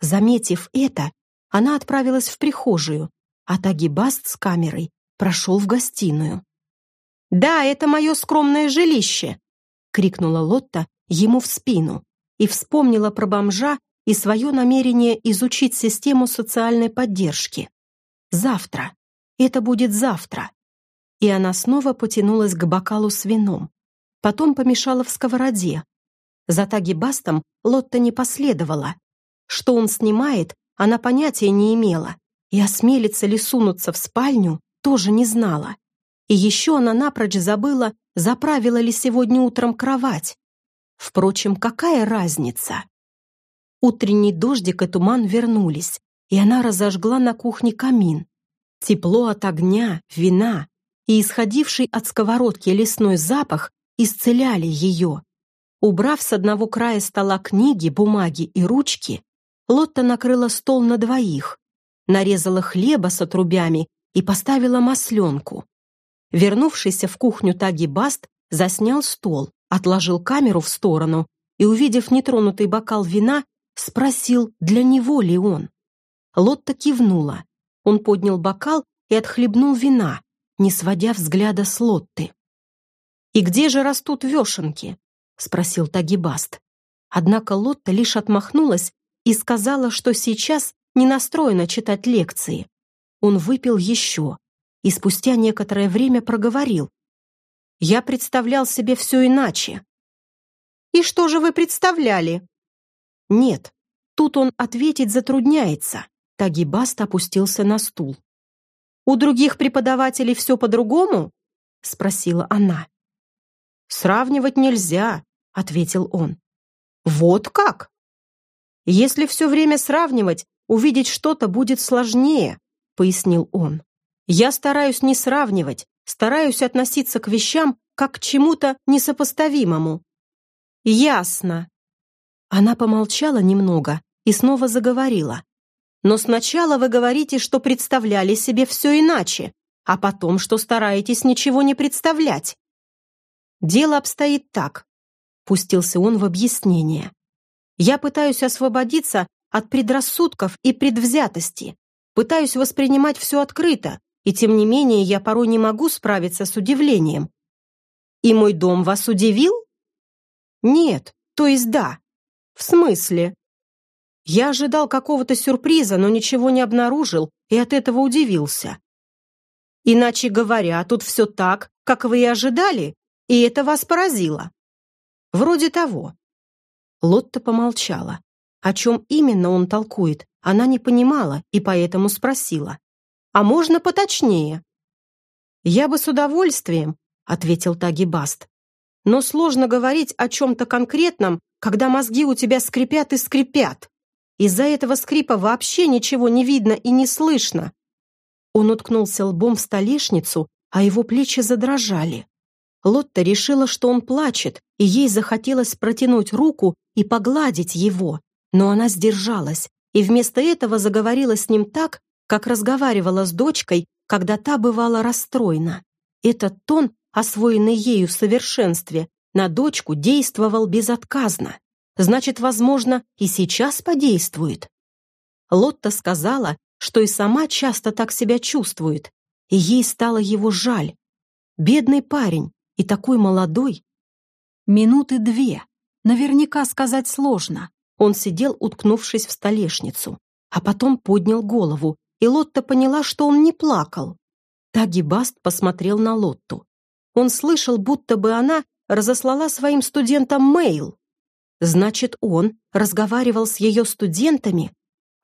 Заметив это, она отправилась в прихожую, а Тагибаст с камерой прошел в гостиную. «Да, это мое скромное жилище!» — крикнула Лотта ему в спину и вспомнила про бомжа и свое намерение изучить систему социальной поддержки. Завтра. Это будет завтра. И она снова потянулась к бокалу с вином. Потом помешала в сковороде. За Тагибастом Лотта не последовала. Что он снимает, она понятия не имела, и осмелится ли сунуться в спальню, тоже не знала. И еще она напрочь забыла, заправила ли сегодня утром кровать. Впрочем, какая разница? Утренний дождик и туман вернулись, и она разожгла на кухне камин. Тепло от огня, вина и исходивший от сковородки лесной запах исцеляли ее. Убрав с одного края стола книги, бумаги и ручки, Лотта накрыла стол на двоих, нарезала хлеба с отрубями и поставила масленку. Вернувшийся в кухню Таги Баст заснял стол, отложил камеру в сторону и, увидев нетронутый бокал вина, спросил, для него ли он. Лотта кивнула. Он поднял бокал и отхлебнул вина, не сводя взгляда с Лотты. «И где же растут вешенки?» — спросил Таги Баст. Однако Лотта лишь отмахнулась и сказала, что сейчас не настроена читать лекции. Он выпил еще, и спустя некоторое время проговорил. «Я представлял себе все иначе». «И что же вы представляли?» «Нет, тут он ответить затрудняется». Тагибаст опустился на стул. «У других преподавателей все по-другому?» — спросила она. «Сравнивать нельзя», — ответил он. «Вот как?» «Если все время сравнивать, увидеть что-то будет сложнее», — пояснил он. Я стараюсь не сравнивать, стараюсь относиться к вещам как к чему-то несопоставимому. Ясно. Она помолчала немного и снова заговорила. Но сначала вы говорите, что представляли себе все иначе, а потом, что стараетесь ничего не представлять. Дело обстоит так. Пустился он в объяснение. Я пытаюсь освободиться от предрассудков и предвзятости. Пытаюсь воспринимать все открыто, и тем не менее я порой не могу справиться с удивлением. И мой дом вас удивил? Нет, то есть да. В смысле? Я ожидал какого-то сюрприза, но ничего не обнаружил и от этого удивился. Иначе говоря, тут все так, как вы и ожидали, и это вас поразило. Вроде того. Лотта помолчала. О чем именно он толкует, она не понимала и поэтому спросила. «А можно поточнее?» «Я бы с удовольствием», — ответил Тагибаст. «Но сложно говорить о чем-то конкретном, когда мозги у тебя скрипят и скрипят. Из-за этого скрипа вообще ничего не видно и не слышно». Он уткнулся лбом в столешницу, а его плечи задрожали. Лотта решила, что он плачет, и ей захотелось протянуть руку и погладить его, но она сдержалась и вместо этого заговорила с ним так, как разговаривала с дочкой, когда та бывала расстроена. Этот тон, освоенный ею в совершенстве, на дочку действовал безотказно. Значит, возможно, и сейчас подействует. Лотта сказала, что и сама часто так себя чувствует, и ей стало его жаль. Бедный парень и такой молодой. Минуты две. Наверняка сказать сложно. Он сидел, уткнувшись в столешницу, а потом поднял голову, и Лотта поняла, что он не плакал. Таги Баст посмотрел на Лотту. Он слышал, будто бы она разослала своим студентам мейл. Значит, он разговаривал с ее студентами?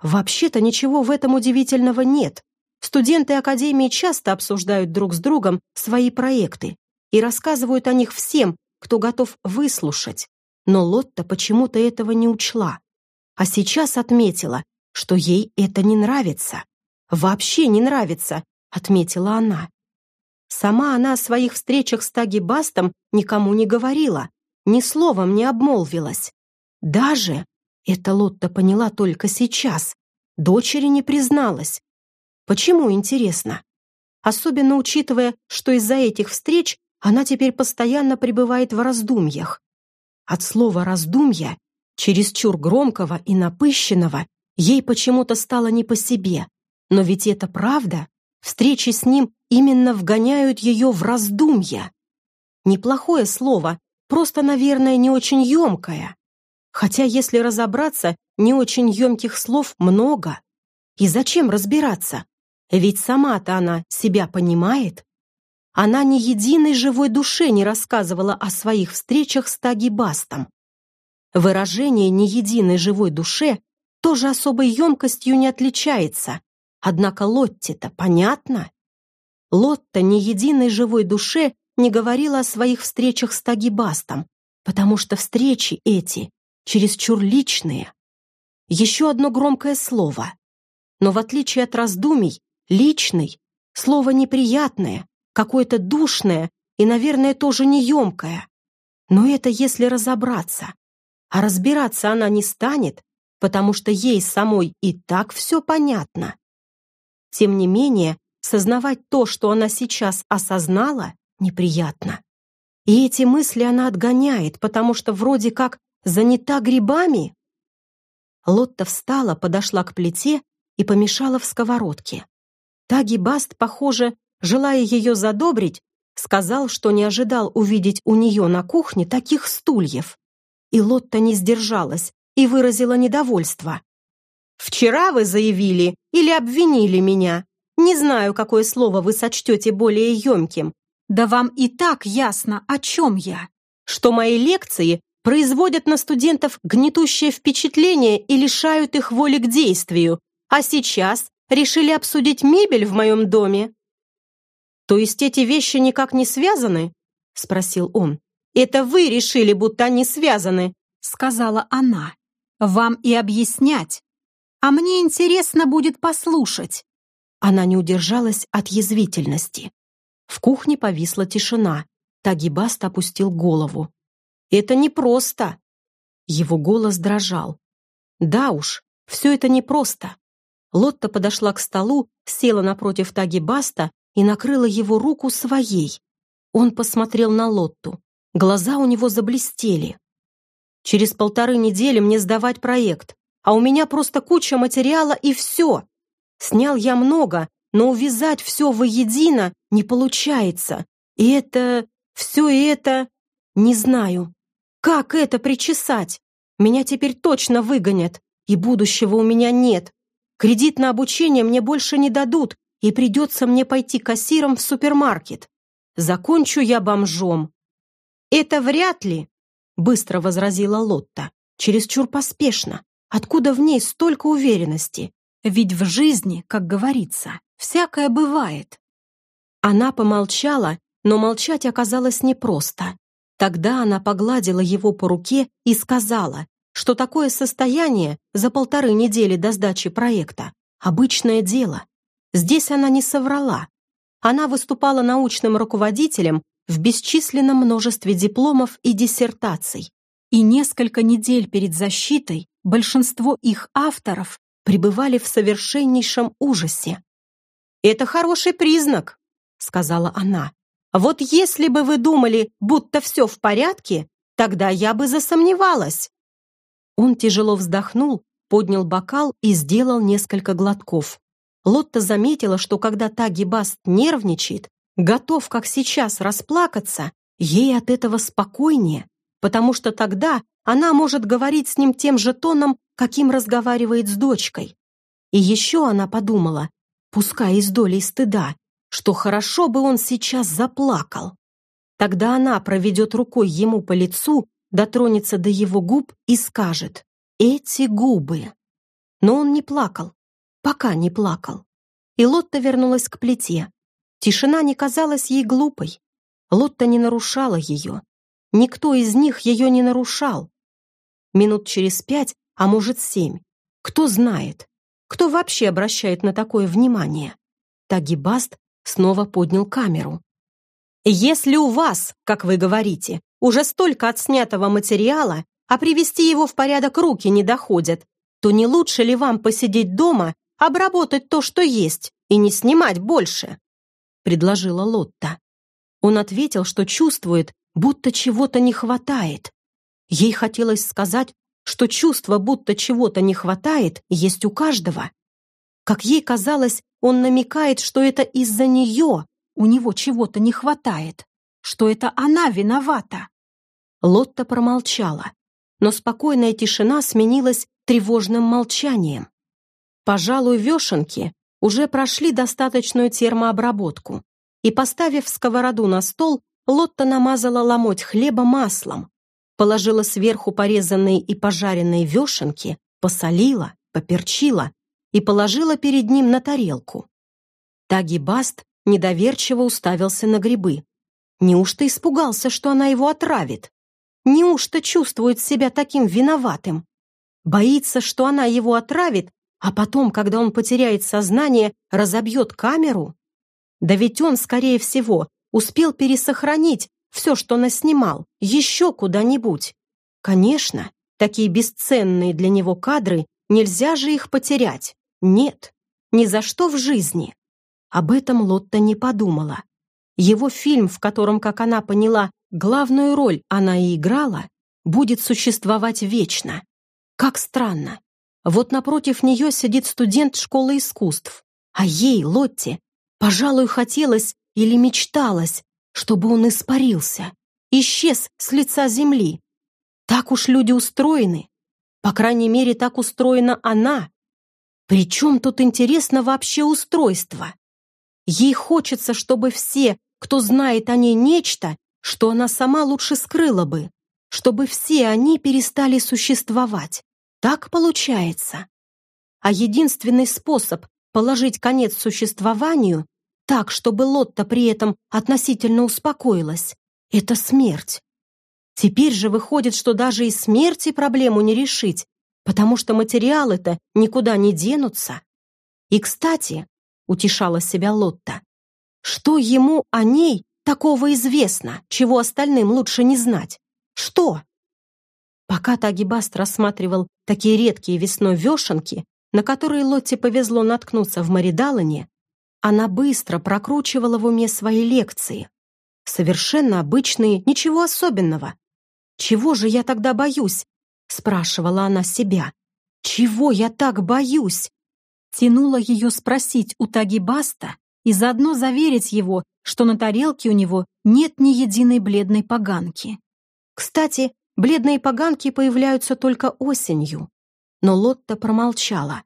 Вообще-то ничего в этом удивительного нет. Студенты Академии часто обсуждают друг с другом свои проекты и рассказывают о них всем, кто готов выслушать. Но Лотта почему-то этого не учла. А сейчас отметила, что ей это не нравится. Вообще не нравится, отметила она. Сама она о своих встречах с Таги Бастом никому не говорила, ни словом не обмолвилась. Даже, это Лотта поняла только сейчас, дочери не призналась. Почему, интересно? Особенно учитывая, что из-за этих встреч она теперь постоянно пребывает в раздумьях. От слова «раздумья», чересчур громкого и напыщенного, ей почему-то стало не по себе. Но ведь это правда. Встречи с ним именно вгоняют ее в раздумья. Неплохое слово, просто, наверное, не очень емкое. Хотя, если разобраться, не очень емких слов много. И зачем разбираться? Ведь сама-то она себя понимает. Она ни единой живой душе не рассказывала о своих встречах с Таги Бастом. Выражение «ни единой живой душе» тоже особой емкостью не отличается, однако Лотте-то понятно. Лотта ни единой живой душе не говорила о своих встречах с Таги Бастом, потому что встречи эти чересчур личные. Еще одно громкое слово. Но в отличие от раздумий, личный — слово неприятное, какое-то душное и, наверное, тоже неемкое. Но это если разобраться. А разбираться она не станет, потому что ей самой и так все понятно. Тем не менее, сознавать то, что она сейчас осознала, неприятно. И эти мысли она отгоняет, потому что вроде как занята грибами. Лотта встала, подошла к плите и помешала в сковородке. Таги Баст, похоже, желая ее задобрить, сказал, что не ожидал увидеть у нее на кухне таких стульев. И Лотта не сдержалась и выразила недовольство. «Вчера вы заявили или обвинили меня. Не знаю, какое слово вы сочтете более емким. Да вам и так ясно, о чем я. Что мои лекции производят на студентов гнетущее впечатление и лишают их воли к действию, а сейчас решили обсудить мебель в моем доме. «То есть эти вещи никак не связаны?» — спросил он. «Это вы решили, будто они связаны», — сказала она. «Вам и объяснять. А мне интересно будет послушать». Она не удержалась от язвительности. В кухне повисла тишина. Тагибаст опустил голову. «Это непросто!» Его голос дрожал. «Да уж, все это непросто!» Лотта подошла к столу, села напротив Тагибаста и накрыла его руку своей. Он посмотрел на Лотту. Глаза у него заблестели. «Через полторы недели мне сдавать проект, а у меня просто куча материала и все. Снял я много, но увязать все воедино не получается. И это... все это... не знаю. Как это причесать? Меня теперь точно выгонят, и будущего у меня нет. Кредит на обучение мне больше не дадут, и придется мне пойти кассиром в супермаркет. Закончу я бомжом». «Это вряд ли», — быстро возразила Лотта, чересчур поспешно. Откуда в ней столько уверенности? Ведь в жизни, как говорится, всякое бывает. Она помолчала, но молчать оказалось непросто. Тогда она погладила его по руке и сказала, что такое состояние за полторы недели до сдачи проекта – обычное дело. Здесь она не соврала. Она выступала научным руководителем в бесчисленном множестве дипломов и диссертаций. И несколько недель перед защитой большинство их авторов пребывали в совершеннейшем ужасе. «Это хороший признак», — сказала она. «Вот если бы вы думали, будто все в порядке, тогда я бы засомневалась». Он тяжело вздохнул, поднял бокал и сделал несколько глотков. Лотта заметила, что когда Таги Баст нервничает, готов, как сейчас, расплакаться, ей от этого спокойнее, потому что тогда она может говорить с ним тем же тоном, каким разговаривает с дочкой. И еще она подумала, пускай из долей стыда, что хорошо бы он сейчас заплакал. Тогда она проведет рукой ему по лицу, дотронется до его губ и скажет «Эти губы». Но он не плакал, пока не плакал. И Лотта вернулась к плите. Тишина не казалась ей глупой. Лотта не нарушала ее. Никто из них ее не нарушал минут через пять, а может семь. Кто знает? Кто вообще обращает на такое внимание? Тагибаст снова поднял камеру. «Если у вас, как вы говорите, уже столько отснятого материала, а привести его в порядок руки не доходят, то не лучше ли вам посидеть дома, обработать то, что есть, и не снимать больше?» — предложила Лотта. Он ответил, что чувствует, будто чего-то не хватает. Ей хотелось сказать, что чувство, будто чего-то не хватает, есть у каждого. Как ей казалось, он намекает, что это из-за нее у него чего-то не хватает, что это она виновата. Лотта промолчала, но спокойная тишина сменилась тревожным молчанием. Пожалуй, вешенки уже прошли достаточную термообработку, и, поставив сковороду на стол, Лотта намазала ломоть хлеба маслом, положила сверху порезанные и пожаренные вешенки, посолила, поперчила и положила перед ним на тарелку. Таги Баст недоверчиво уставился на грибы. Неужто испугался, что она его отравит? Неужто чувствует себя таким виноватым? Боится, что она его отравит, а потом, когда он потеряет сознание, разобьет камеру? Да ведь он, скорее всего, успел пересохранить все, что наснимал, еще куда-нибудь. Конечно, такие бесценные для него кадры, нельзя же их потерять. Нет, ни за что в жизни. Об этом Лотта не подумала. Его фильм, в котором, как она поняла, главную роль она и играла, будет существовать вечно. Как странно. Вот напротив нее сидит студент школы искусств, а ей, Лотте, пожалуй, хотелось или мечталось чтобы он испарился, исчез с лица земли. Так уж люди устроены. По крайней мере, так устроена она. Причем тут интересно вообще устройство? Ей хочется, чтобы все, кто знает о ней нечто, что она сама лучше скрыла бы, чтобы все они перестали существовать. Так получается. А единственный способ положить конец существованию так, чтобы Лотта при этом относительно успокоилась. Это смерть. Теперь же выходит, что даже и смерти проблему не решить, потому что материалы-то никуда не денутся. И, кстати, утешала себя Лотта, что ему о ней такого известно, чего остальным лучше не знать? Что? Пока Тагибаст рассматривал такие редкие весной вешенки, на которые Лотте повезло наткнуться в Маридалане, она быстро прокручивала в уме свои лекции. Совершенно обычные, ничего особенного. «Чего же я тогда боюсь?» — спрашивала она себя. «Чего я так боюсь?» Тянула ее спросить у Тагибаста и заодно заверить его, что на тарелке у него нет ни единой бледной поганки. Кстати, бледные поганки появляются только осенью. Но Лотта промолчала.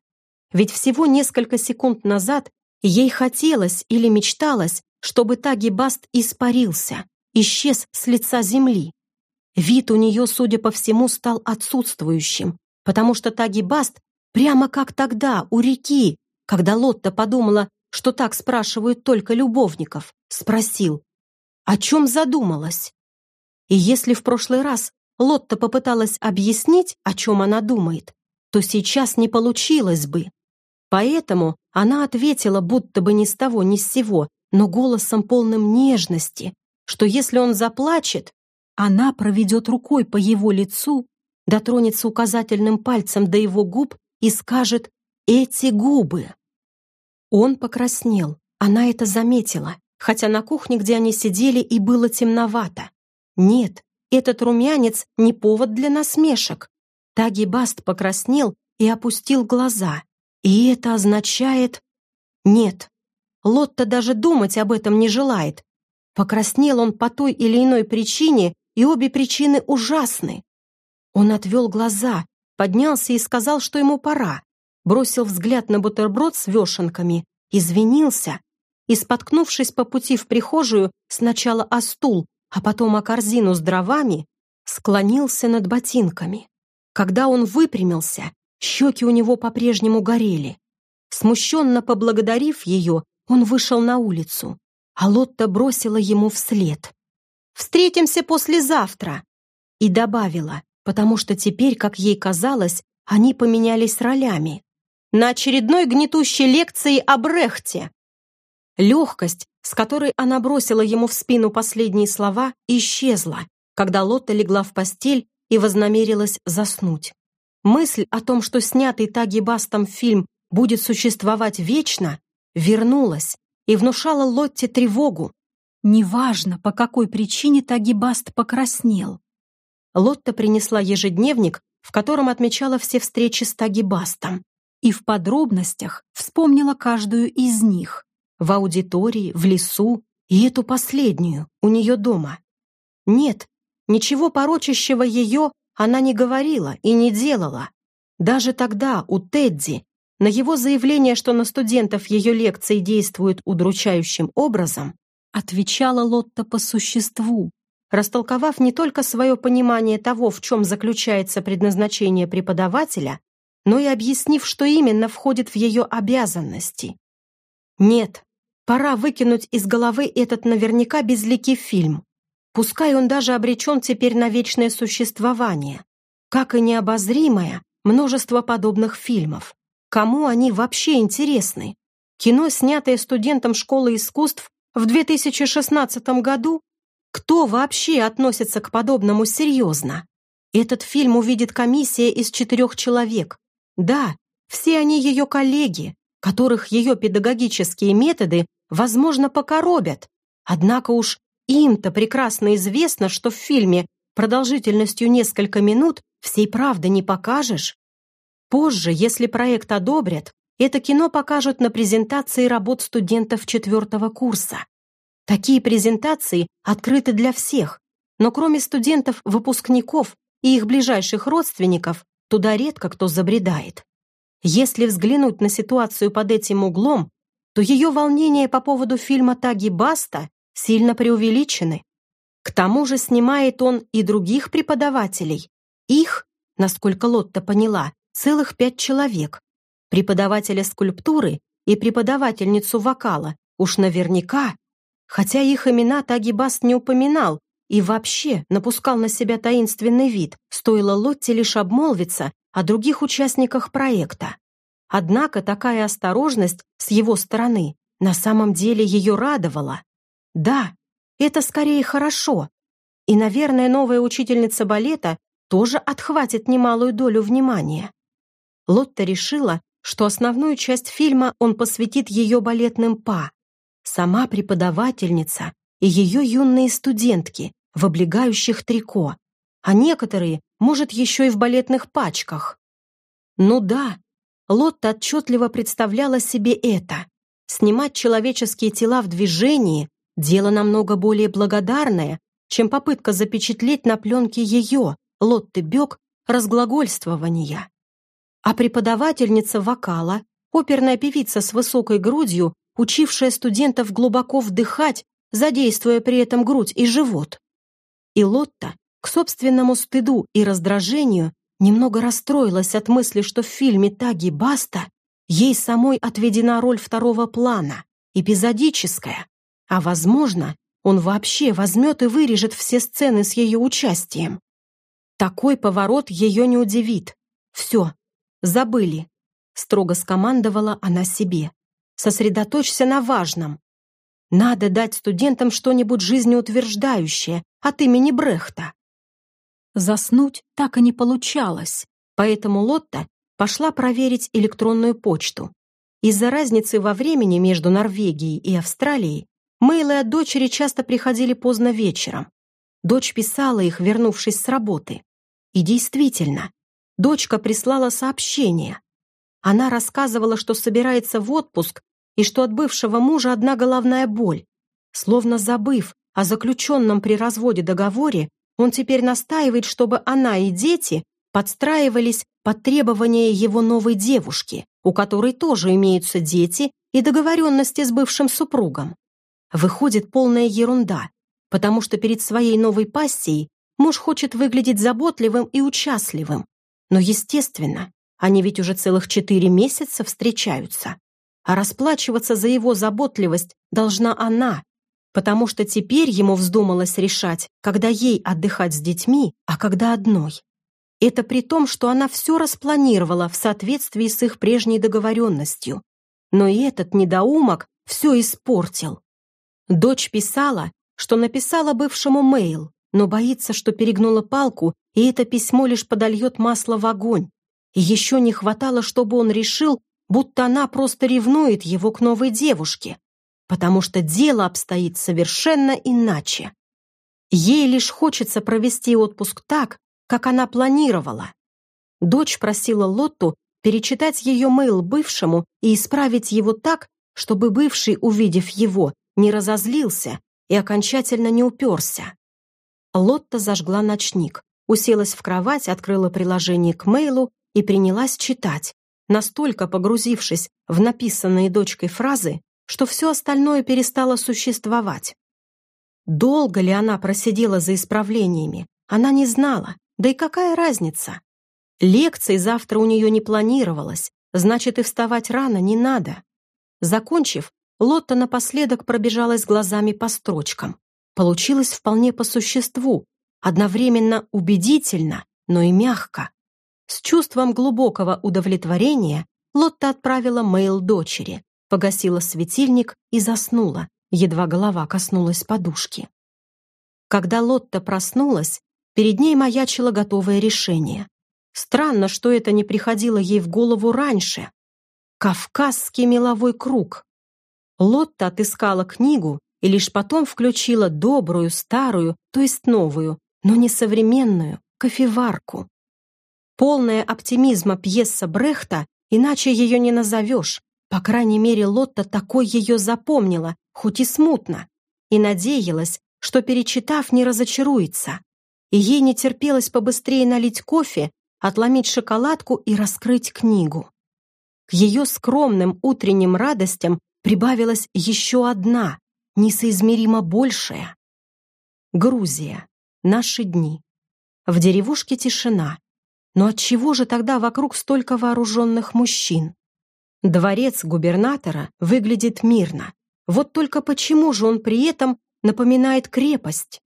Ведь всего несколько секунд назад ей хотелось или мечталось, чтобы Тагибаст испарился, исчез с лица земли. Вид у нее, судя по всему, стал отсутствующим, потому что Тагибаст прямо как тогда, у реки, когда Лотта подумала, что так спрашивают только любовников, спросил, о чем задумалась. И если в прошлый раз Лотта попыталась объяснить, о чем она думает, то сейчас не получилось бы. Поэтому она ответила будто бы ни с того ни с сего, но голосом полным нежности, что если он заплачет, она проведет рукой по его лицу, дотронется указательным пальцем до его губ и скажет «эти губы». Он покраснел, она это заметила, хотя на кухне, где они сидели, и было темновато. Нет, этот румянец не повод для насмешек. Таги Баст покраснел и опустил глаза. И это означает... Нет, Лотта даже думать об этом не желает. Покраснел он по той или иной причине, и обе причины ужасны. Он отвел глаза, поднялся и сказал, что ему пора, бросил взгляд на бутерброд с вешенками, извинился и, споткнувшись по пути в прихожую, сначала о стул, а потом о корзину с дровами, склонился над ботинками. Когда он выпрямился, щеки у него по-прежнему горели. Смущенно поблагодарив ее, он вышел на улицу, а Лотта бросила ему вслед. «Встретимся послезавтра!» И добавила, потому что теперь, как ей казалось, они поменялись ролями. На очередной гнетущей лекции о Брехте. Легкость, с которой она бросила ему в спину последние слова, исчезла, когда Лотта легла в постель и вознамерилась заснуть. Мысль о том, что снятый Таги Бастом фильм будет существовать вечно, вернулась и внушала Лотте тревогу. Неважно, по какой причине Таги Баст покраснел. Лотта принесла ежедневник, в котором отмечала все встречи с Таги Бастом и в подробностях вспомнила каждую из них. В аудитории, в лесу и эту последнюю, у нее дома. Нет, ничего порочащего ее она не говорила и не делала. Даже тогда у Тедди на его заявление, что на студентов ее лекции действуют удручающим образом, отвечала Лотта по существу, растолковав не только свое понимание того, в чем заключается предназначение преподавателя, но и объяснив, что именно входит в ее обязанности. Нет, пора выкинуть из головы этот наверняка безликий фильм. Пускай он даже обречен теперь на вечное существование, как и необозримое множество подобных фильмов. Кому они вообще интересны? Кино, снятое студентом школы искусств в 2016 году? Кто вообще относится к подобному серьезно? Этот фильм увидит комиссия из четырех человек, да, все они ее коллеги, которых ее педагогические методы, возможно, покоробят. Однако уж им-то прекрасно известно, что в фильме продолжительностью несколько минут всей правды не покажешь. Позже, если проект одобрят, это кино покажут на презентации работ студентов четвертого курса. Такие презентации открыты для всех, но кроме студентов-выпускников и их ближайших родственников, Туда редко кто забредает. Если взглянуть на ситуацию под этим углом, то ее волнения по поводу фильма «Таги Баста» сильно преувеличены. К тому же снимает он и других преподавателей. Их, насколько Лотта поняла, целых пять человек. Преподавателя скульптуры и преподавательницу вокала, уж наверняка. Хотя их имена Таги Баст не упоминал, и вообще напускал на себя таинственный вид, стоило Лотте лишь обмолвиться о других участниках проекта. Однако такая осторожность с его стороны на самом деле ее радовала. Да, это скорее хорошо. И, наверное, новая учительница балета тоже отхватит немалую долю внимания. Лотта решила, что основную часть фильма он посвятит ее балетным па. Сама преподавательница и ее юные студентки в облегающих трико, а некоторые, может, еще и в балетных пачках. Ну да, Лотта отчетливо представляла себе это. Снимать человеческие тела в движении – дело намного более благодарное, чем попытка запечатлеть на пленке ее, Лотты Бек, разглагольствования. А преподавательница вокала, оперная певица с высокой грудью, учившая студентов глубоко вдыхать, задействуя при этом грудь и живот. И Лотта, к собственному стыду и раздражению, немного расстроилась от мысли, что в фильме «Таги Баста» ей самой отведена роль второго плана, эпизодическая, а, возможно, он вообще возьмет и вырежет все сцены с ее участием. Такой поворот ее не удивит. Все, забыли. Строго скомандовала она себе. Сосредоточься на важном. Надо дать студентам что-нибудь жизнеутверждающее от имени Брехта. Заснуть так и не получалось, поэтому Лотта пошла проверить электронную почту. Из-за разницы во времени между Норвегией и Австралией мейлы от дочери часто приходили поздно вечером. Дочь писала их, вернувшись с работы. И действительно, дочка прислала сообщение. Она рассказывала, что собирается в отпуск и что от бывшего мужа одна головная боль. Словно забыв о заключенном при разводе договоре, он теперь настаивает, чтобы она и дети подстраивались под требования его новой девушки, у которой тоже имеются дети и договоренности с бывшим супругом. Выходит полная ерунда, потому что перед своей новой пассией Муж хочет выглядеть заботливым и участливым. Но, естественно, они ведь уже целых четыре месяца встречаются. А расплачиваться за его заботливость должна она, потому что теперь ему вздумалось решать, когда ей отдыхать с детьми, а когда одной. Это при том, что она все распланировала в соответствии с их прежней договоренностью. Но и этот недоумок все испортил. Дочь писала, что написала бывшему мейл, но боится, что перегнула палку, и это письмо лишь подольет масло в огонь. И еще не хватало, чтобы он решил, будто она просто ревнует его к новой девушке, потому что дело обстоит совершенно иначе. Ей лишь хочется провести отпуск так, как она планировала. Дочь просила Лотту перечитать ее мейл бывшему и исправить его так, чтобы бывший, увидев его, не разозлился и окончательно не уперся. Лотта зажгла ночник, уселась в кровать, открыла приложение к мейлу и принялась читать, настолько погрузившись в написанные дочкой фразы, что все остальное перестало существовать. Долго ли она просидела за исправлениями, она не знала, да и какая разница? Лекций завтра у нее не планировалось, значит и вставать рано не надо. Закончив, Лотта напоследок пробежалась глазами по строчкам получилось вполне по существу, одновременно убедительно, но и мягко. С чувством глубокого удовлетворения Лотта отправила мейл дочери, погасила светильник и заснула, едва голова коснулась подушки. Когда Лотта проснулась, перед ней маячило готовое решение. Странно, что это не приходило ей в голову раньше. Кавказский меловой круг. Лотта отыскала книгу и лишь потом включила добрую, старую, то есть новую, но не современную, кофеварку. Полная оптимизма пьеса Брехта, иначе ее не назовешь. По крайней мере, Лотта такой ее запомнила, хоть и смутно, и надеялась, что, перечитав, не разочаруется. И ей не терпелось побыстрее налить кофе, отломить шоколадку и раскрыть книгу. К ее скромным утренним радостям прибавилась еще одна, несоизмеримо большее. Грузия. Наши дни. В деревушке тишина. Но от чего же тогда вокруг столько вооруженных мужчин? Дворец губернатора выглядит мирно. Вот только почему же он при этом напоминает крепость?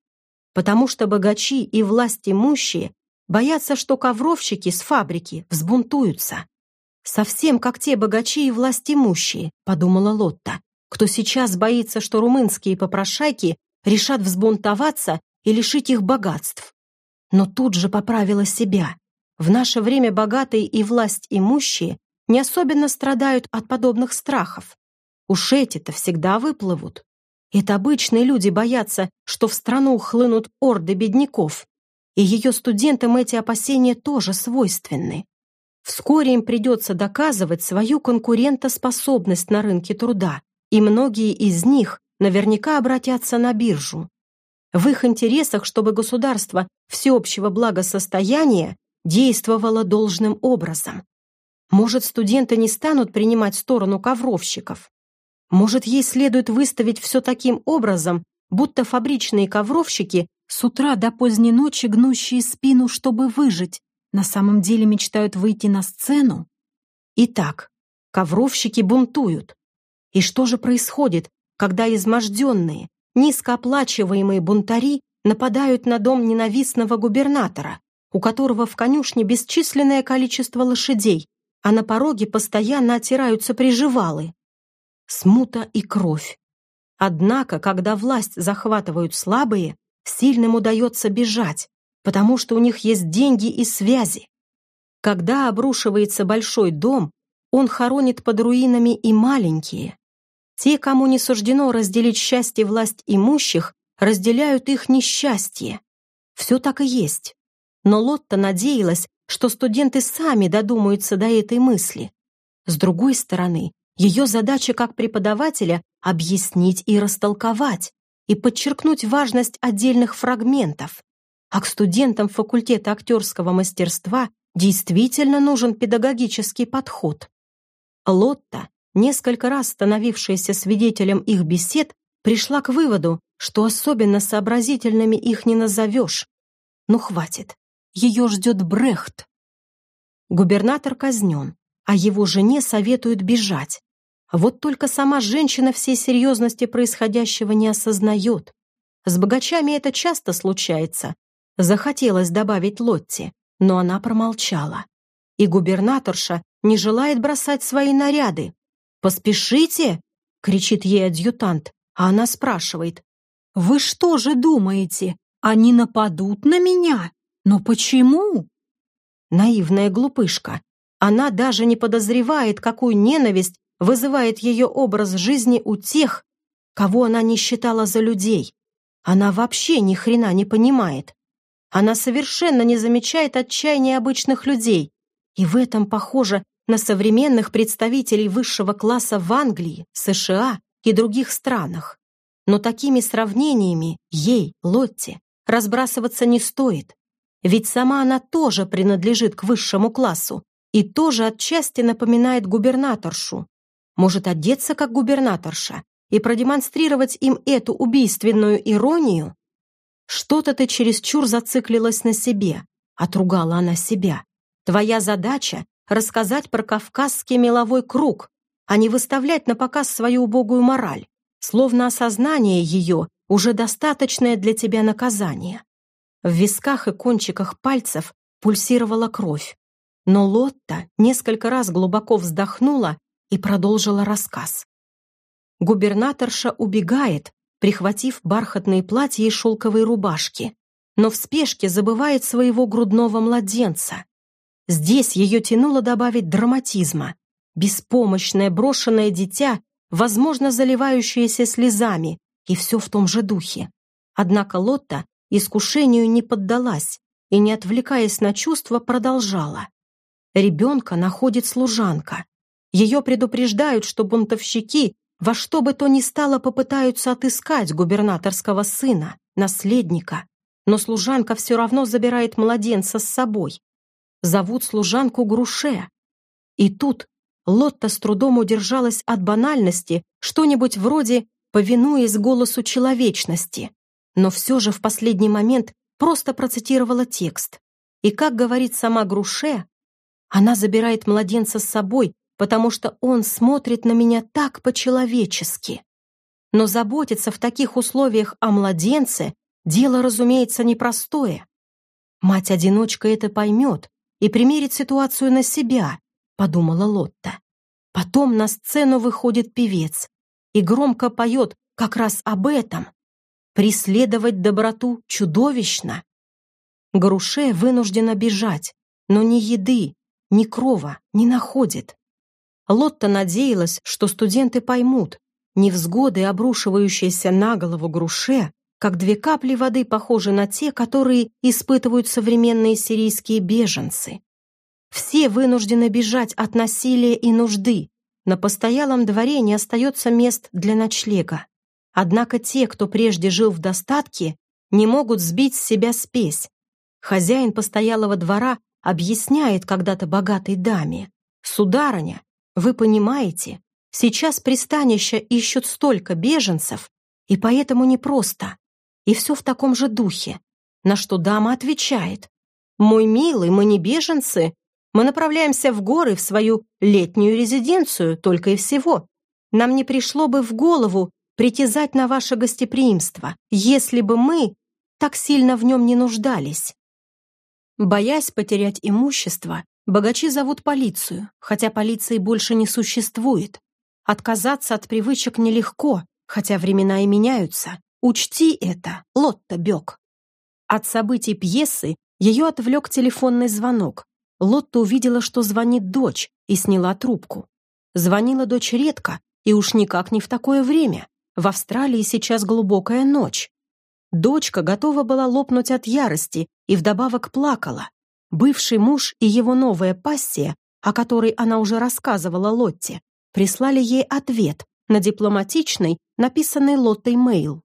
Потому что богачи и власть имущие боятся, что ковровщики с фабрики взбунтуются. Совсем как те богачи и власть имущие, подумала Лотта, кто сейчас боится, что румынские попрошайки решат взбунтоваться и лишить их богатств. Но тут же поправила себя. В наше время богатые и власть имущие не особенно страдают от подобных страхов. Уж эти-то всегда выплывут. Это обычные люди боятся, что в страну хлынут орды бедняков. И ее студентам эти опасения тоже свойственны. Вскоре им придется доказывать свою конкурентоспособность на рынке труда, и многие из них наверняка обратятся на биржу. В их интересах, чтобы государство всеобщего благосостояния действовало должным образом. Может, студенты не станут принимать сторону ковровщиков, может, ей следует выставить все таким образом, будто фабричные ковровщики с утра до поздней ночи гнущие спину, чтобы выжить, на самом деле мечтают выйти на сцену? Итак, ковровщики бунтуют. И что же происходит, когда изможденные, низкооплачиваемые бунтари нападают на дом ненавистного губернатора, у которого в конюшне бесчисленное количество лошадей, а на пороге постоянно отираются приживалы? смута и кровь. Однако, когда власть захватывают слабые, сильным удается бежать, потому что у них есть деньги и связи. Когда обрушивается большой дом, он хоронит под руинами и маленькие. Те, кому не суждено разделить счастье власть имущих, разделяют их несчастье. Все так и есть. Но Лотта надеялась, что студенты сами додумаются до этой мысли. С другой стороны, ее задача как преподавателя — объяснить и растолковать, и подчеркнуть важность отдельных фрагментов. А к студентам факультета актерского мастерства действительно нужен педагогический подход. Лотта, несколько раз становившаяся свидетелем их бесед, пришла к выводу, что особенно сообразительными их не назовешь. Ну, хватит. Ее ждет Брехт. Губернатор казнен, а его жене советуют бежать. Вот только сама женщина всей серьезности происходящего не осознает. С богачами это часто случается. Захотелось добавить Лотти, но она промолчала. И губернаторша не желает бросать свои наряды. «Поспешите!» — кричит ей адъютант, а она спрашивает. «Вы что же думаете, они нападут на меня? Но почему?» Наивная глупышка. Она даже не подозревает, какую ненависть вызывает ее образ жизни у тех, кого она не считала за людей. Она вообще ни хрена не понимает. Она совершенно не замечает отчаяния обычных людей. И в этом похоже на современных представителей высшего класса в Англии, США и других странах. Но такими сравнениями ей, Лотте, разбрасываться не стоит. Ведь сама она тоже принадлежит к высшему классу и тоже отчасти напоминает губернаторшу, может одеться как губернаторша и продемонстрировать им эту убийственную иронию? Что-то ты чересчур зациклилась на себе, отругала она себя. Твоя задача — рассказать про кавказский меловой круг, а не выставлять на показ свою убогую мораль, словно осознание ее уже достаточное для тебя наказание. В висках и кончиках пальцев пульсировала кровь. Но Лотта несколько раз глубоко вздохнула и продолжила рассказ. Губернаторша убегает, прихватив бархатные платья и шелковые рубашки, но в спешке забывает своего грудного младенца. Здесь ее тянуло добавить драматизма. Беспомощное брошенное дитя, возможно, заливающееся слезами, и все в том же духе. Однако Лотта искушению не поддалась и, не отвлекаясь на чувства, продолжала. Ребенка находит служанка. Ее предупреждают, что бунтовщики во что бы то ни стало попытаются отыскать губернаторского сына, наследника. Но служанка все равно забирает младенца с собой. Зовут служанку Груше. И тут Лотта с трудом удержалась от банальности, что-нибудь вроде «повинуясь голосу человечности», но все же в последний момент просто процитировала текст. И, как говорит сама Груше, она забирает младенца с собой, потому что он смотрит на меня так по-человечески. Но заботиться в таких условиях о младенце – дело, разумеется, непростое. Мать-одиночка это поймет и примерит ситуацию на себя, подумала Лотта. Потом на сцену выходит певец и громко поет как раз об этом. Преследовать доброту чудовищно. Груше вынуждена бежать, но ни еды, ни крова не находит. Лотта надеялась, что студенты поймут, невзгоды, обрушивающиеся на голову Груше, как две капли воды похожи на те, которые испытывают современные сирийские беженцы. Все вынуждены бежать от насилия и нужды. На постоялом дворе не остается мест для ночлега. Однако те, кто прежде жил в достатке, не могут сбить с себя спесь. Хозяин постоялого двора объясняет когда-то богатой даме. «Сударыня, вы понимаете, сейчас пристанища ищут столько беженцев, и поэтому непросто. И все в таком же духе. На что дама отвечает. «Мой милый, мы не беженцы. Мы направляемся в горы, в свою летнюю резиденцию, только и всего. Нам не пришло бы в голову притязать на ваше гостеприимство, если бы мы так сильно в нем не нуждались. Боясь потерять имущество, богачи зовут полицию, хотя полиции больше не существует. Отказаться от привычек нелегко, хотя времена и меняются. Учти это, Лотта Бек. От событий пьесы ее отвлек телефонный звонок. Лотта увидела, что звонит дочь, и сняла трубку. Звонила дочь редко, и уж никак не в такое время. В Австралии сейчас глубокая ночь. Дочка готова была лопнуть от ярости и вдобавок плакала. Бывший муж и его новая пассия, о которой она уже рассказывала Лотте, прислали ей ответ на дипломатичный, написанный Лоттой мейл.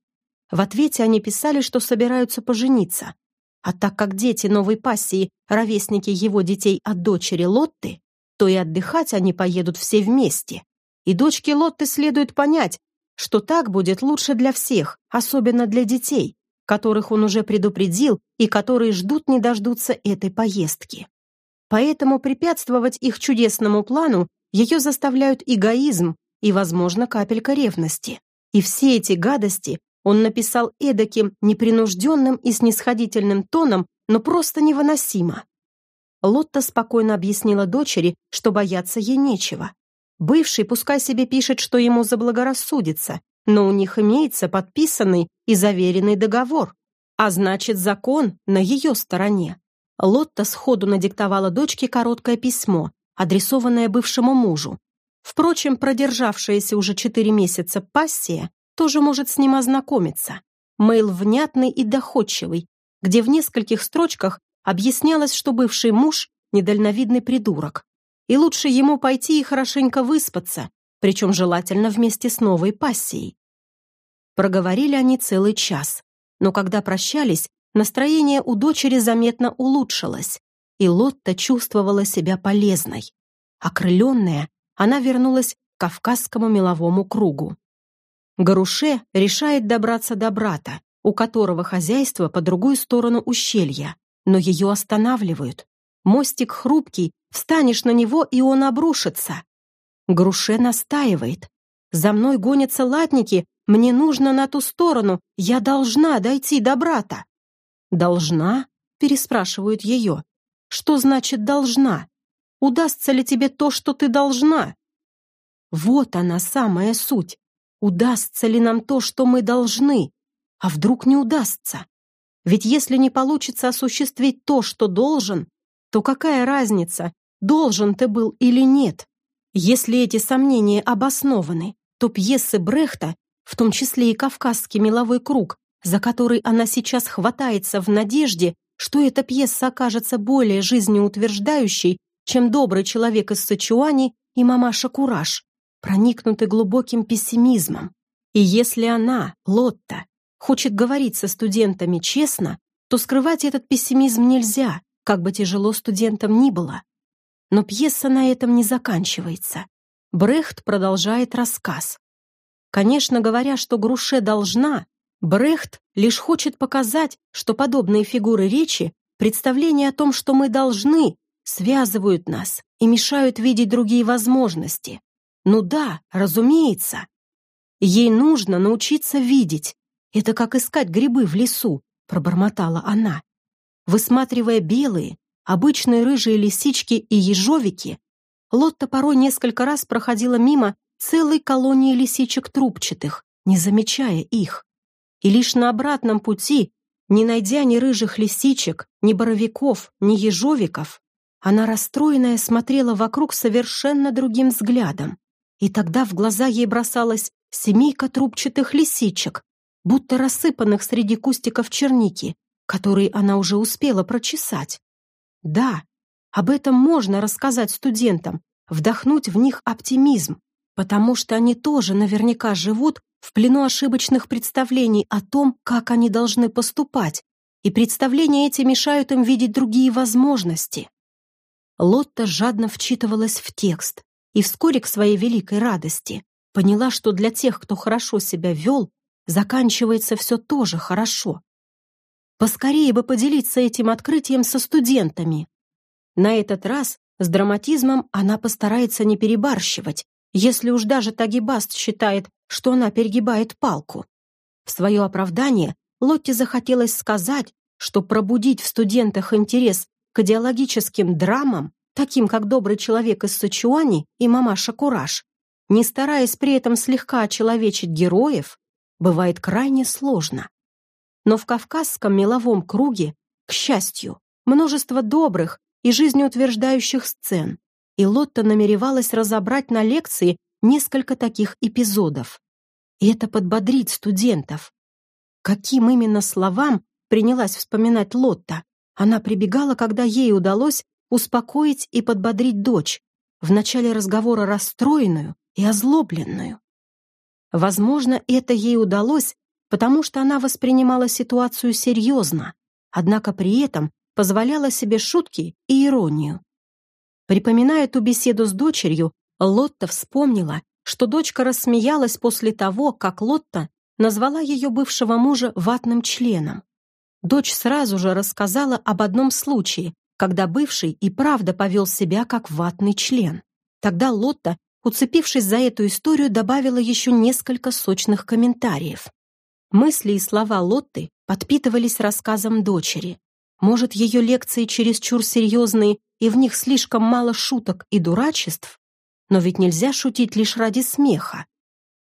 В ответе они писали, что собираются пожениться. А так как дети новой пассии — ровесники его детей от дочери Лотты, то и отдыхать они поедут все вместе. И дочке Лотты следует понять, что так будет лучше для всех, особенно для детей, которых он уже предупредил и которые ждут не дождутся этой поездки. Поэтому препятствовать их чудесному плану ее заставляют эгоизм и, возможно, капелька ревности. И все эти гадости он написал эдаким, непринужденным и снисходительным тоном, но просто невыносимо. Лотта спокойно объяснила дочери, что бояться ей нечего. Бывший пускай себе пишет, что ему заблагорассудится, но у них имеется подписанный и заверенный договор, а значит, закон на ее стороне. Лотта сходу надиктовала дочке короткое письмо, адресованное бывшему мужу. Впрочем, продержавшаяся уже четыре месяца пассия тоже может с ним ознакомиться. Мейл внятный и доходчивый, где в нескольких строчках объяснялось, что бывший муж – недальновидный придурок, и лучше ему пойти и хорошенько выспаться, причем желательно вместе с новой пассией. Проговорили они целый час, но когда прощались, настроение у дочери заметно улучшилось, и Лотта чувствовала себя полезной. Окрыленная, она вернулась к Кавказскому меловому кругу. Гаруше решает добраться до брата, у которого хозяйство по другую сторону ущелья, но ее останавливают. Мостик хрупкий, встанешь на него, и он обрушится. Груше настаивает. За мной гонятся латники, мне нужно на ту сторону, я должна дойти до брата. Должна? Переспрашивают ее. Что значит должна? Удастся ли тебе то, что ты должна? Вот она самая суть. Удастся ли нам то, что мы должны? А вдруг не удастся? Ведь если не получится осуществить то, что должен, то какая разница, должен ты был или нет? Если эти сомнения обоснованы, то пьесы Брехта, в том числе и «Кавказский меловой круг», за который она сейчас хватается в надежде, что эта пьеса окажется более жизнеутверждающей, чем «Добрый человек из Сычуани» и «Мамаша Кураж», проникнуты глубоким пессимизмом. И если она, Лотта, хочет говорить со студентами честно, то скрывать этот пессимизм нельзя, как бы тяжело студентам ни было. Но пьеса на этом не заканчивается. Брехт продолжает рассказ. Конечно, говоря, что Груше должна, Брехт лишь хочет показать, что подобные фигуры речи, представления о том, что мы должны, связывают нас и мешают видеть другие возможности. Ну да, разумеется. Ей нужно научиться видеть. Это как искать грибы в лесу, пробормотала она. Высматривая белые, обычные рыжие лисички и ежовики, Лотта порой несколько раз проходила мимо целой колонии лисичек трубчатых, не замечая их. И лишь на обратном пути, не найдя ни рыжих лисичек, ни боровиков, ни ежовиков, она расстроенная смотрела вокруг совершенно другим взглядом. И тогда в глаза ей бросалась семейка трубчатых лисичек, будто рассыпанных среди кустиков черники, которые она уже успела прочесать. Да, об этом можно рассказать студентам, вдохнуть в них оптимизм, потому что они тоже наверняка живут в плену ошибочных представлений о том, как они должны поступать, и представления эти мешают им видеть другие возможности. Лотта жадно вчитывалась в текст и вскоре к своей великой радости поняла, что для тех, кто хорошо себя вел, заканчивается все тоже хорошо. Поскорее бы поделиться этим открытием со студентами. На этот раз с драматизмом она постарается не перебарщивать, если уж даже Тагибаст считает, что она перегибает палку. В свое оправдание Лотте захотелось сказать, что пробудить в студентах интерес к идеологическим драмам, таким как «Добрый человек из Сычуани» и «Мамаша Кураж», не стараясь при этом слегка очеловечить героев, бывает крайне сложно. Но в кавказском меловом круге, к счастью, множество добрых и жизнеутверждающих сцен, и Лотта намеревалась разобрать на лекции несколько таких эпизодов. И это подбодрит студентов. Каким именно словам принялась вспоминать Лотта, она прибегала, когда ей удалось успокоить и подбодрить дочь, в начале разговора расстроенную и озлобленную. Возможно, это ей удалось, потому что она воспринимала ситуацию серьезно, однако при этом позволяла себе шутки и иронию. Припоминая ту беседу с дочерью, Лотта вспомнила, что дочка рассмеялась после того, как Лотта назвала ее бывшего мужа ватным членом. Дочь сразу же рассказала об одном случае, когда бывший и правда повел себя как ватный член. Тогда Лотта, уцепившись за эту историю, добавила еще несколько сочных комментариев. Мысли и слова Лотты подпитывались рассказом дочери. Может, ее лекции чересчур серьезные, и в них слишком мало шуток и дурачеств? Но ведь нельзя шутить лишь ради смеха.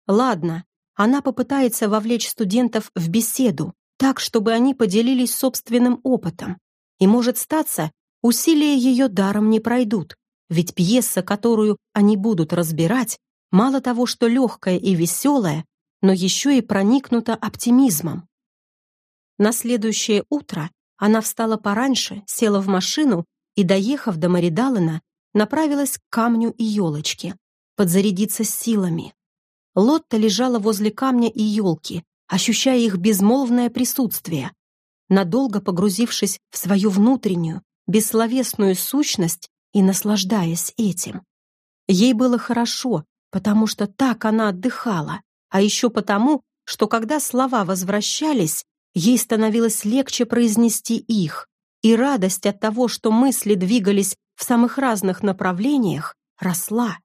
Ладно, она попытается вовлечь студентов в беседу, так, чтобы они поделились собственным опытом. И может статься, усилия ее даром не пройдут, ведь пьеса, которую они будут разбирать, мало того, что легкая и веселая, но еще и проникнута оптимизмом. На следующее утро она встала пораньше, села в машину и, доехав до Маридалена, направилась к камню и елочке, подзарядиться силами. Лотта лежала возле камня и елки, ощущая их безмолвное присутствие, надолго погрузившись в свою внутреннюю, бессловесную сущность и наслаждаясь этим. Ей было хорошо, потому что так она отдыхала, а еще потому, что когда слова возвращались, ей становилось легче произнести их, и радость от того, что мысли двигались в самых разных направлениях, росла.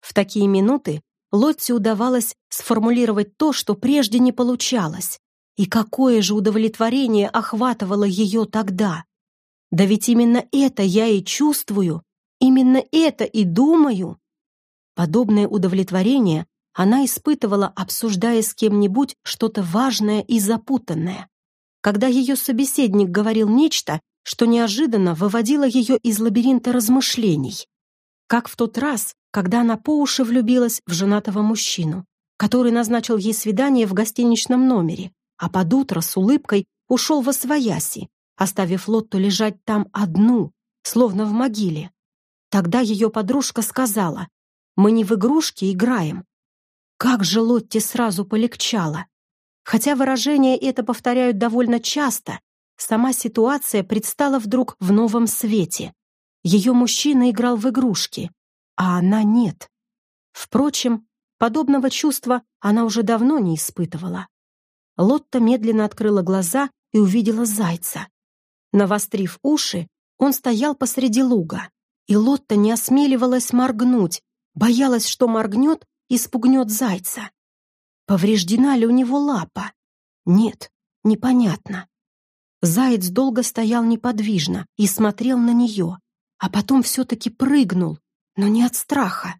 В такие минуты Лотте удавалось сформулировать то, что прежде не получалось. И какое же удовлетворение охватывало ее тогда! Да ведь именно это я и чувствую, именно это и думаю. Подобное удовлетворение она испытывала, обсуждая с кем-нибудь что-то важное и запутанное. Когда ее собеседник говорил нечто, что неожиданно выводило ее из лабиринта размышлений. Как в тот раз, когда она по уши влюбилась в женатого мужчину, который назначил ей свидание в гостиничном номере, а под утро с улыбкой ушел во свояси, оставив Лотту лежать там одну, словно в могиле. Тогда ее подружка сказала, «Мы не в игрушки играем». Как же Лотте сразу полегчало. Хотя выражение это повторяют довольно часто, сама ситуация предстала вдруг в новом свете. Ее мужчина играл в игрушки, а она нет. Впрочем, подобного чувства она уже давно не испытывала. Лотта медленно открыла глаза и увидела зайца. Навострив уши, он стоял посреди луга, и Лотта не осмеливалась моргнуть, боялась, что моргнет и спугнет зайца. Повреждена ли у него лапа? Нет, непонятно. Заяц долго стоял неподвижно и смотрел на нее, а потом все-таки прыгнул, но не от страха.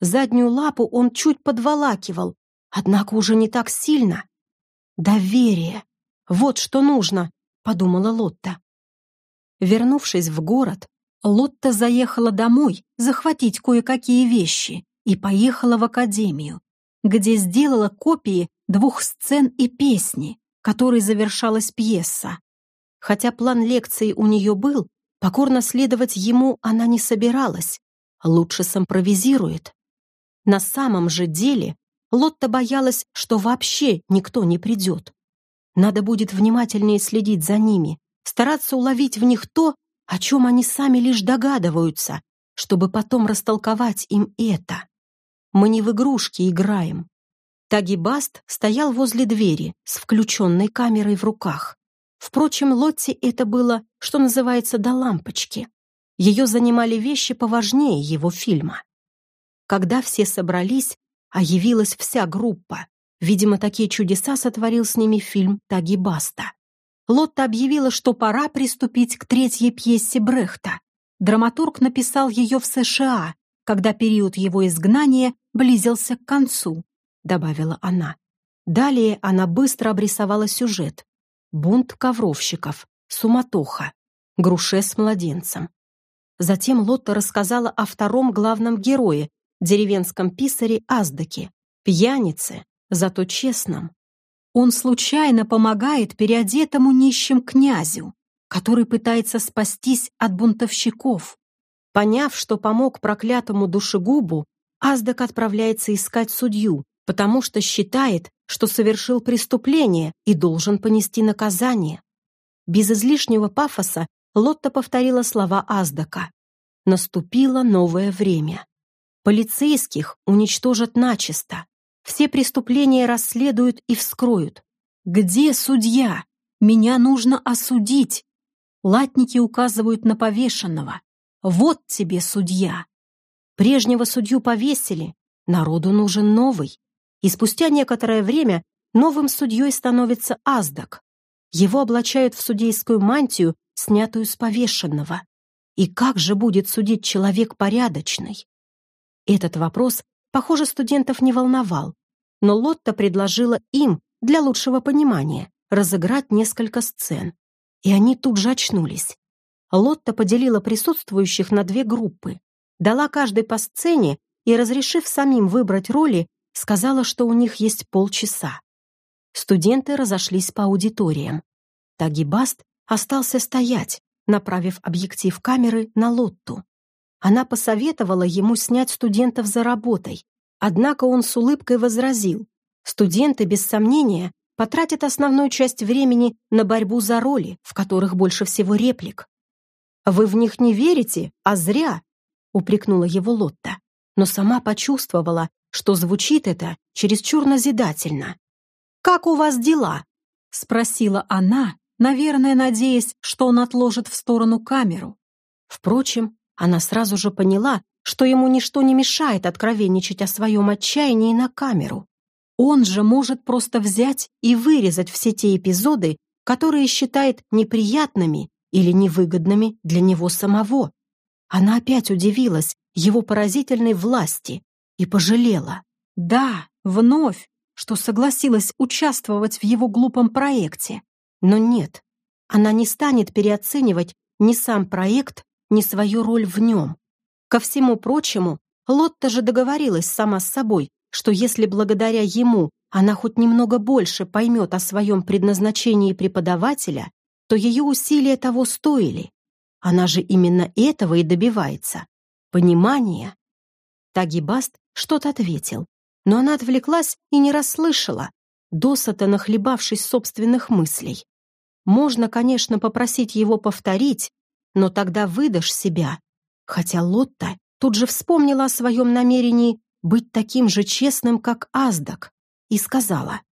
Заднюю лапу он чуть подволакивал, однако уже не так сильно. Доверие. Вот что нужно, подумала Лотта. Вернувшись в город, Лотта заехала домой захватить кое-какие вещи и поехала в академию, где сделала копии двух сцен и песни, которой завершалась пьеса. Хотя план лекции у нее был, покорно следовать ему она не собиралась, лучше симпровизирует. На самом же деле Лотта боялась, что вообще никто не придет. Надо будет внимательнее следить за ними, стараться уловить в них то, о чем они сами лишь догадываются, чтобы потом растолковать им это. Мы не в игрушки играем. Тагибаст стоял возле двери с включенной камерой в руках. Впрочем, Лотте это было, что называется, до лампочки. Ее занимали вещи поважнее его фильма. Когда все собрались, а явилась вся группа, видимо, такие чудеса сотворил с ними фильм Тагибаста. Лотта объявила, что пора приступить к третьей пьесе Брехта. Драматург написал ее в США, когда период его изгнания близился к концу, добавила она. Далее она быстро обрисовала сюжет. Бунт ковровщиков, суматоха, груше с младенцем. Затем Лотта рассказала о втором главном герое, деревенском писаре Аздаке, пьянице, зато честном. Он случайно помогает переодетому нищим князю, который пытается спастись от бунтовщиков. Поняв, что помог проклятому душегубу, Аздак отправляется искать судью, потому что считает, что совершил преступление и должен понести наказание. Без излишнего пафоса Лотта повторила слова Аздака. Наступило новое время. Полицейских уничтожат начисто. Все преступления расследуют и вскроют. Где судья? Меня нужно осудить. Латники указывают на повешенного. Вот тебе судья. Прежнего судью повесили, народу нужен новый. И спустя некоторое время новым судьей становится Аздак. Его облачают в судейскую мантию, снятую с повешенного. И как же будет судить человек порядочный? Этот вопрос Похоже, студентов не волновал, но Лотта предложила им, для лучшего понимания, разыграть несколько сцен. И они тут же очнулись. Лотта поделила присутствующих на две группы, дала каждой по сцене и, разрешив самим выбрать роли, сказала, что у них есть полчаса. Студенты разошлись по аудиториям. Тагибаст остался стоять, направив объектив камеры на Лотту. Она посоветовала ему снять студентов за работой, однако он с улыбкой возразил, студенты, без сомнения, потратят основную часть времени на борьбу за роли, в которых больше всего реплик. «Вы в них не верите, а зря», — упрекнула его Лотта, но сама почувствовала, что звучит это чересчур назидательно. «Как у вас дела?» — спросила она, наверное, надеясь, что он отложит в сторону камеру. Впрочем, она сразу же поняла, что ему ничто не мешает откровенничать о своем отчаянии на камеру. Он же может просто взять и вырезать все те эпизоды, которые считает неприятными или невыгодными для него самого. Она опять удивилась его поразительной власти и пожалела. Да, вновь, что согласилась участвовать в его глупом проекте. Но нет, она не станет переоценивать ни сам проект, ни свою роль в нем. Ко всему прочему, Лотта же договорилась сама с собой, что если благодаря ему она хоть немного больше поймет о своем предназначении преподавателя, то ее усилия того стоили. Она же именно этого и добивается. Понимание. Тагибаст что-то ответил, но она отвлеклась и не расслышала, досыта нахлебавшись собственных мыслей. Можно, конечно, попросить его повторить, но тогда выдашь себя. Хотя Лотта тут же вспомнила о своем намерении быть таким же честным, как Аздак, и сказала.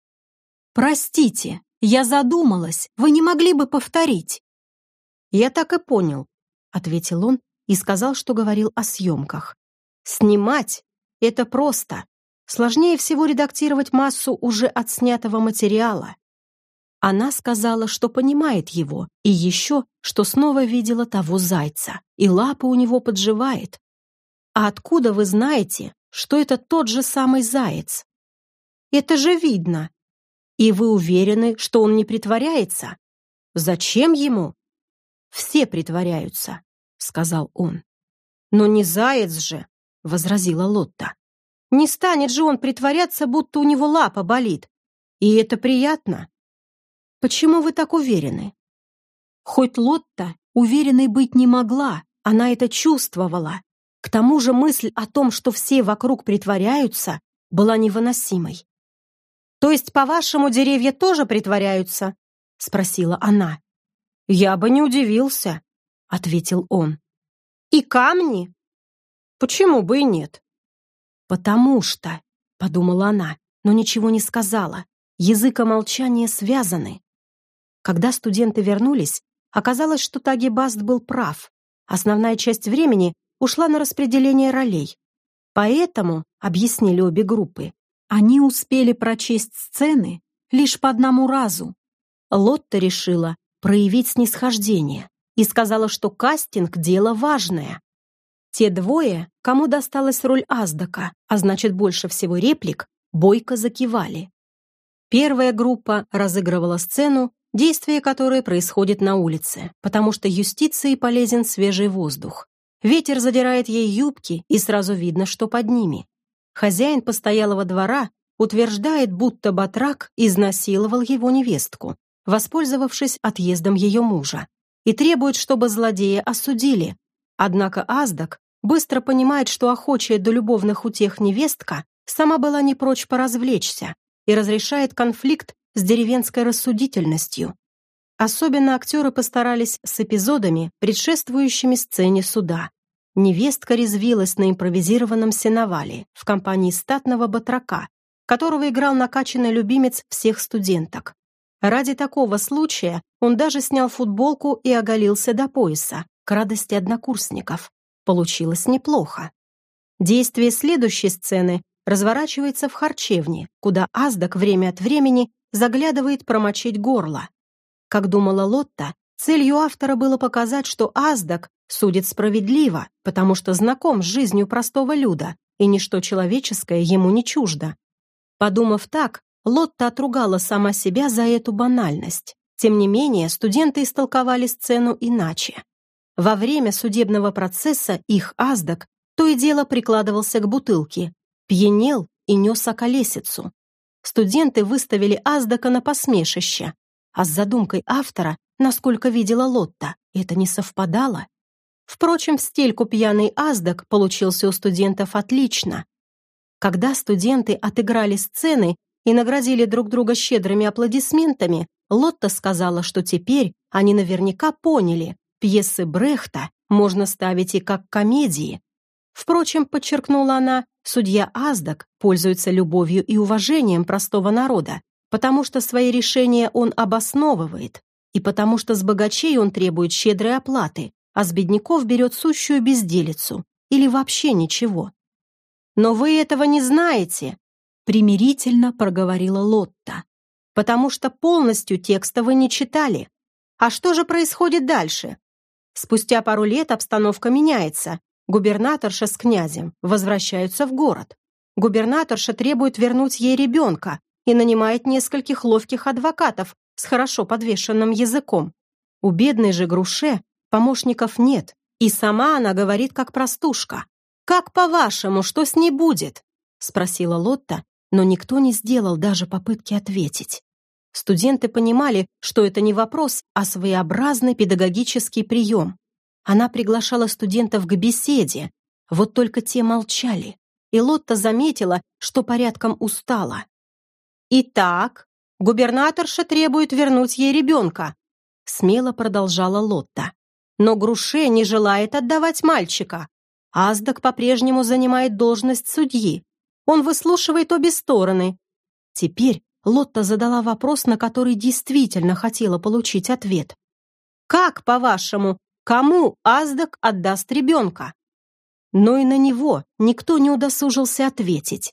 «Простите, я задумалась, вы не могли бы повторить?» «Я так и понял», — ответил он и сказал, что говорил о съемках. «Снимать — это просто. Сложнее всего редактировать массу уже отснятого материала. Она сказала, что понимает его, и еще, что снова видела того зайца, и лапа у него подживает. «А откуда вы знаете, что это тот же самый заяц?» «Это же видно!» И вы уверены, что он не притворяется? Зачем ему? Все притворяются, сказал он. Но не заяц же, возразила Лотта. Не станет же он притворяться, будто у него лапа болит. И это приятно. Почему вы так уверены? Хоть Лотта уверенной быть не могла, она это чувствовала. К тому же мысль о том, что все вокруг притворяются, была невыносимой. «То есть, по-вашему, деревья тоже притворяются?» — спросила она. «Я бы не удивился», — ответил он. «И камни?» «Почему бы и нет?» «Потому что», — подумала она, но ничего не сказала. Язык и связаны. Когда студенты вернулись, оказалось, что Таги Баст был прав. Основная часть времени ушла на распределение ролей. Поэтому, объяснили обе группы, они успели прочесть сцены лишь по одному разу. Лотта решила проявить снисхождение и сказала, что кастинг — дело важное. Те двое, кому досталась роль Аздака, а значит больше всего реплик, бойко закивали. Первая группа разыгрывала сцену, действие которой происходит на улице, потому что юстиции полезен свежий воздух. Ветер задирает ей юбки, и сразу видно, что под ними. Хозяин постоялого двора утверждает, будто Батрак изнасиловал его невестку, воспользовавшись отъездом ее мужа, и требует, чтобы злодея осудили. Однако Аздак быстро понимает, что охочая до любовных утех невестка сама была не прочь поразвлечься и разрешает конфликт с деревенской рассудительностью. Особенно актеры постарались с эпизодами, предшествующими сцене суда. Невестка резвилась на импровизированном сеновале в компании статного батрака, которого играл накачанный любимец всех студенток. Ради такого случая он даже снял футболку и оголился до пояса, к радости однокурсников. Получилось неплохо. Действие следующей сцены разворачивается в харчевне, куда Аздак время от времени заглядывает промочить горло. Как думала Лотта, целью автора было показать, что Аздак судит справедливо, потому что знаком с жизнью простого люда, и ничто человеческое ему не чуждо. Подумав так, Лотта отругала сама себя за эту банальность. Тем не менее, студенты истолковали сцену иначе. Во время судебного процесса их Аздак то и дело прикладывался к бутылке, пьянел и нес околесицу. Студенты выставили Аздака на посмешище, а с задумкой автора, насколько видела Лотта, это не совпадало. Впрочем, в стельку пьяный Аздак получился у студентов отлично. Когда студенты отыграли сцены и наградили друг друга щедрыми аплодисментами, Лотта сказала, что теперь они наверняка поняли, пьесы Брехта можно ставить и как комедии. Впрочем, подчеркнула она, судья Аздак пользуется любовью и уважением простого народа, потому что свои решения он обосновывает, и потому что с богачей он требует щедрой оплаты, а с бедняков берет сущую безделицу или вообще ничего. «Но вы этого не знаете», — примирительно проговорила Лотта, «потому что полностью текста вы не читали. А что же происходит дальше? Спустя пару лет обстановка меняется. Губернаторша с князем возвращаются в город. Губернаторша требует вернуть ей ребенка, и нанимает нескольких ловких адвокатов с хорошо подвешенным языком. У бедной же Груше помощников нет, и сама она говорит как простушка. «Как по-вашему, что с ней будет?» — спросила Лотта, но никто не сделал даже попытки ответить. Студенты понимали, что это не вопрос, а своеобразный педагогический прием. Она приглашала студентов к беседе, вот только те молчали, и Лотта заметила, что порядком устала. «Итак, губернаторша требует вернуть ей ребенка», смело продолжала Лотта. «Но Груше не желает отдавать мальчика. Аздак по-прежнему занимает должность судьи. Он выслушивает обе стороны». Теперь Лотта задала вопрос, на который действительно хотела получить ответ. «Как, по-вашему, кому Аздак отдаст ребенка?» Но и на него никто не удосужился ответить.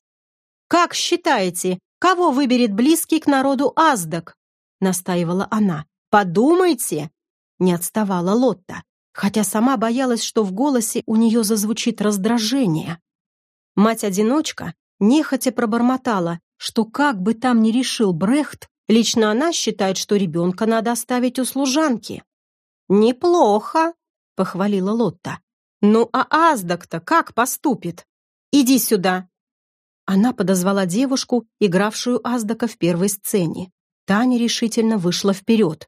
«Как считаете, Кого выберет близкий к народу Аздак?» — настаивала она. «Подумайте!» — не отставала Лотта, хотя сама боялась, что в голосе у нее зазвучит раздражение. Мать-одиночка нехотя пробормотала, что как бы там ни решил Брехт, Лично она считает, что ребенка надо оставить у служанки». «Неплохо», — похвалила Лотта. «Ну а Аздак-то как поступит? Иди сюда». Она подозвала девушку, игравшую Аздака в первой сцене. Таня решительно вышла вперед.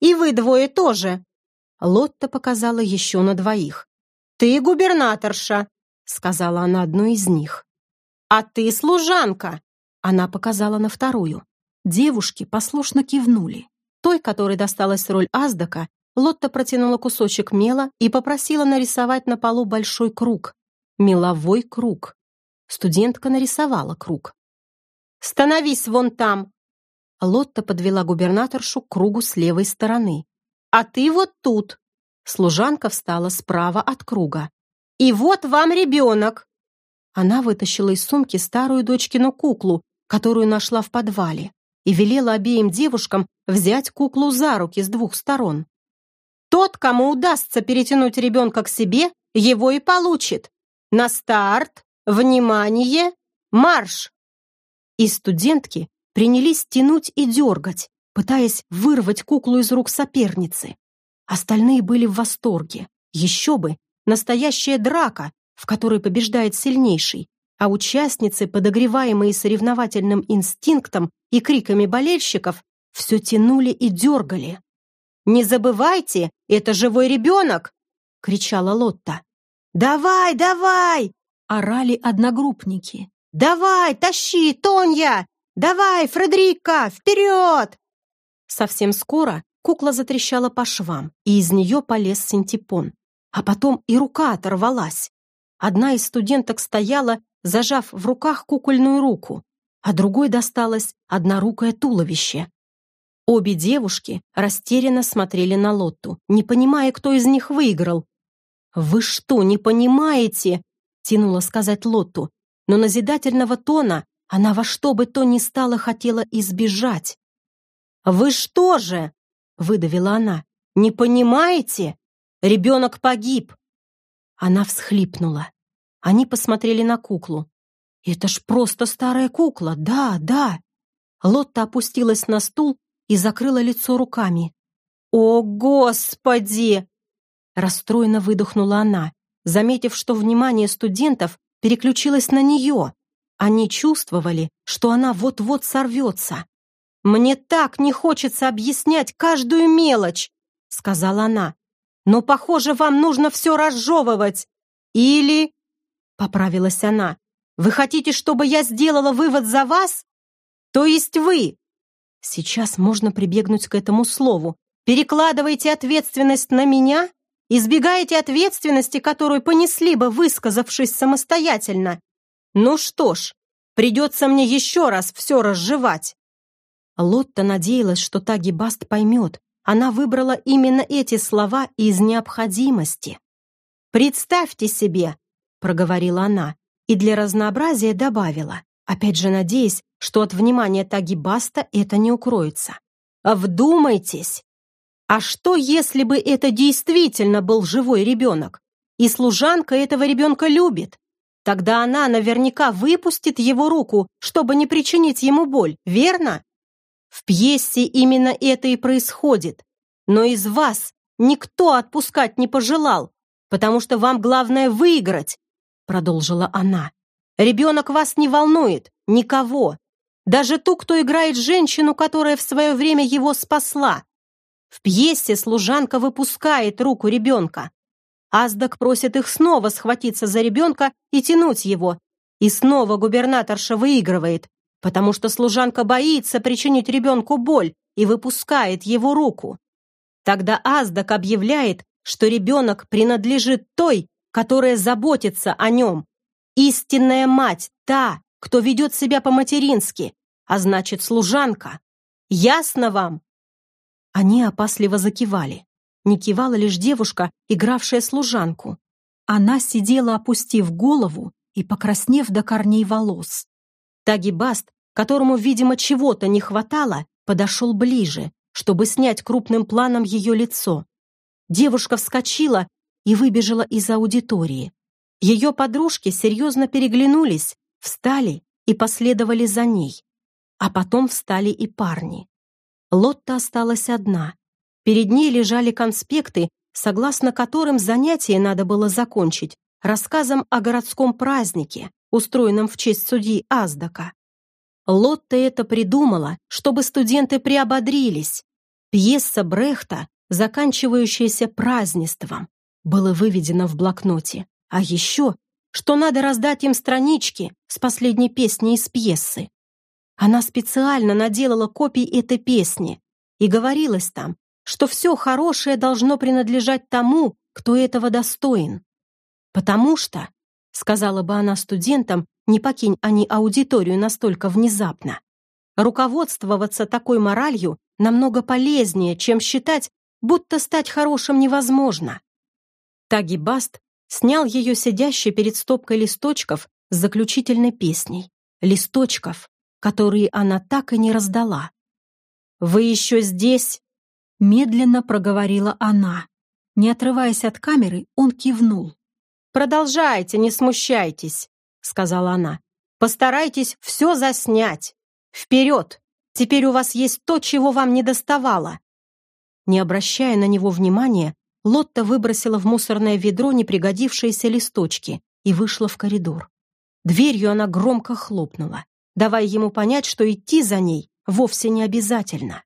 «И вы двое тоже!» Лотта показала еще на двоих. «Ты губернаторша!» — сказала она одной из них. «А ты служанка!» Она показала на вторую. Девушки послушно кивнули. Той, которой досталась роль Аздака, Лотта протянула кусочек мела и попросила нарисовать на полу большой круг. Меловой круг. Студентка нарисовала круг. «Становись вон там!» Лотта подвела губернаторшу к кругу с левой стороны. «А ты вот тут!» Служанка встала справа от круга. «И вот вам ребенок!» Она вытащила из сумки старую дочкину куклу, которую нашла в подвале, и велела обеим девушкам взять куклу за руки с двух сторон. Тот, кому удастся перетянуть ребенка к себе, его и получит. На старт, внимание, марш! И студентки принялись тянуть и дергать, пытаясь вырвать куклу из рук соперницы. Остальные были в восторге. Еще бы, настоящая драка, в которой побеждает сильнейший, а участницы, подогреваемые соревновательным инстинктом и криками болельщиков, все тянули и дергали. «Не забывайте, это живой ребенок!» — кричала Лотта. «Давай, давай!» — орали одногруппники. «Давай, тащи, Тонья! Давай, Фредерика, вперед!» Совсем скоро кукла затрещала по швам, и из нее полез синтепон. А потом и рука оторвалась. Одна из студенток стояла, зажав в руках кукольную руку, а другой досталось однорукое туловище. Обе девушки растерянно смотрели на Лотту, не понимая, кто из них выиграл. «Вы что, не понимаете?» — тянула сказать Лотту, но назидательного тона она во что бы то ни стало хотела избежать. «Вы что же?» — выдавила она. «Не понимаете? Ребенок погиб!» Она всхлипнула. Они посмотрели на куклу. «Это ж просто старая кукла, да, да!» Лотта опустилась на стул и закрыла лицо руками. «О, Господи!» Расстроенно выдохнула она, заметив, что внимание студентов переключилось на нее. Они чувствовали, что она вот-вот сорвется. «Мне так не хочется объяснять каждую мелочь!» сказала она. «Но, похоже, вам нужно все разжевывать. Или...» поправилась она. «Вы хотите, чтобы я сделала вывод за вас? То есть вы Сейчас можно прибегнуть к этому слову. Перекладываете ответственность на меня? Избегаете ответственности, которую понесли бы, высказавшись самостоятельно? Ну что ж, придется мне еще раз все разжевать. Лотта надеялась, что Таги Баст поймет. Она выбрала именно эти слова из необходимости. «Представьте себе», — проговорила она, и для разнообразия добавила, опять же надеясь, что от внимания Таги Баста это не укроется. Вдумайтесь! А что, если бы это действительно был живой ребенок, и служанка этого ребенка любит? Тогда она наверняка выпустит его руку, чтобы не причинить ему боль, верно? В пьесе именно это и происходит. Но из вас никто отпускать не пожелал, потому что вам главное выиграть, продолжила она. Ребенок вас не волнует, никого. Даже ту, кто играет женщину, которая в свое время его спасла. В пьесе служанка выпускает руку ребенка. Аздак просит их снова схватиться за ребенка и тянуть его. И снова губернаторша выигрывает, потому что служанка боится причинить ребенку боль и выпускает его руку. Тогда Аздак объявляет, что ребенок принадлежит той, которая заботится о нем. Истинная мать, та, кто ведет себя по-матерински, а значит, служанка. Ясно вам?» Они опасливо закивали. Не кивала лишь девушка, игравшая служанку. Она сидела, опустив голову и покраснев до корней волос. Тагибаст, которому, видимо, чего-то не хватало, подошел ближе, чтобы снять крупным планом ее лицо. Девушка вскочила и выбежала из аудитории. Ее подружки серьезно переглянулись, встали и последовали за ней. А потом встали и парни. Лотта осталась одна. Перед ней лежали конспекты, согласно которым занятие надо было закончить рассказом о городском празднике, устроенном в честь судьи Аздака. Лотта это придумала, чтобы студенты приободрились. Пьеса Брехта, заканчивающаяся празднеством, было выведено в блокноте. А еще, что надо раздать им странички с последней песней из пьесы. Она специально наделала копии этой песни, и говорилось там, что все хорошее должно принадлежать тому, кто этого достоин. Потому что, сказала бы она студентам, не покинь они аудиторию настолько внезапно, руководствоваться такой моралью намного полезнее, чем считать, будто стать хорошим невозможно. Таги Баст снял ее сидящей перед стопкой листочков с заключительной песней. Листочков, которые она так и не раздала. «Вы еще здесь?» Медленно проговорила она. Не отрываясь от камеры, он кивнул. «Продолжайте, не смущайтесь», — сказала она. «Постарайтесь все заснять. Вперед! Теперь у вас есть то, чего вам не доставало». Не обращая на него внимания, Лотта выбросила в мусорное ведро непригодившиеся листочки и вышла в коридор. Дверью она громко хлопнула, давая ему понять, что идти за ней вовсе не обязательно.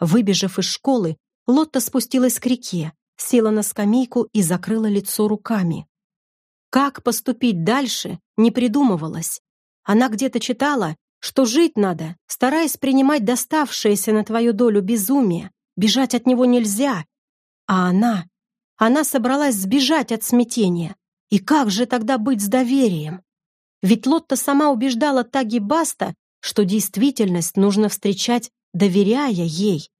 Выбежав из школы, Лотта спустилась к реке, села на скамейку и закрыла лицо руками. Как поступить дальше, не придумывалось. Она где-то читала, что жить надо, стараясь принимать доставшееся на твою долю безумие, бежать от него нельзя. А она, она собралась сбежать от смятения. И как же тогда быть с доверием? Ведь Лотта сама убеждала Таги Баста, что действительность нужно встречать, доверяя ей.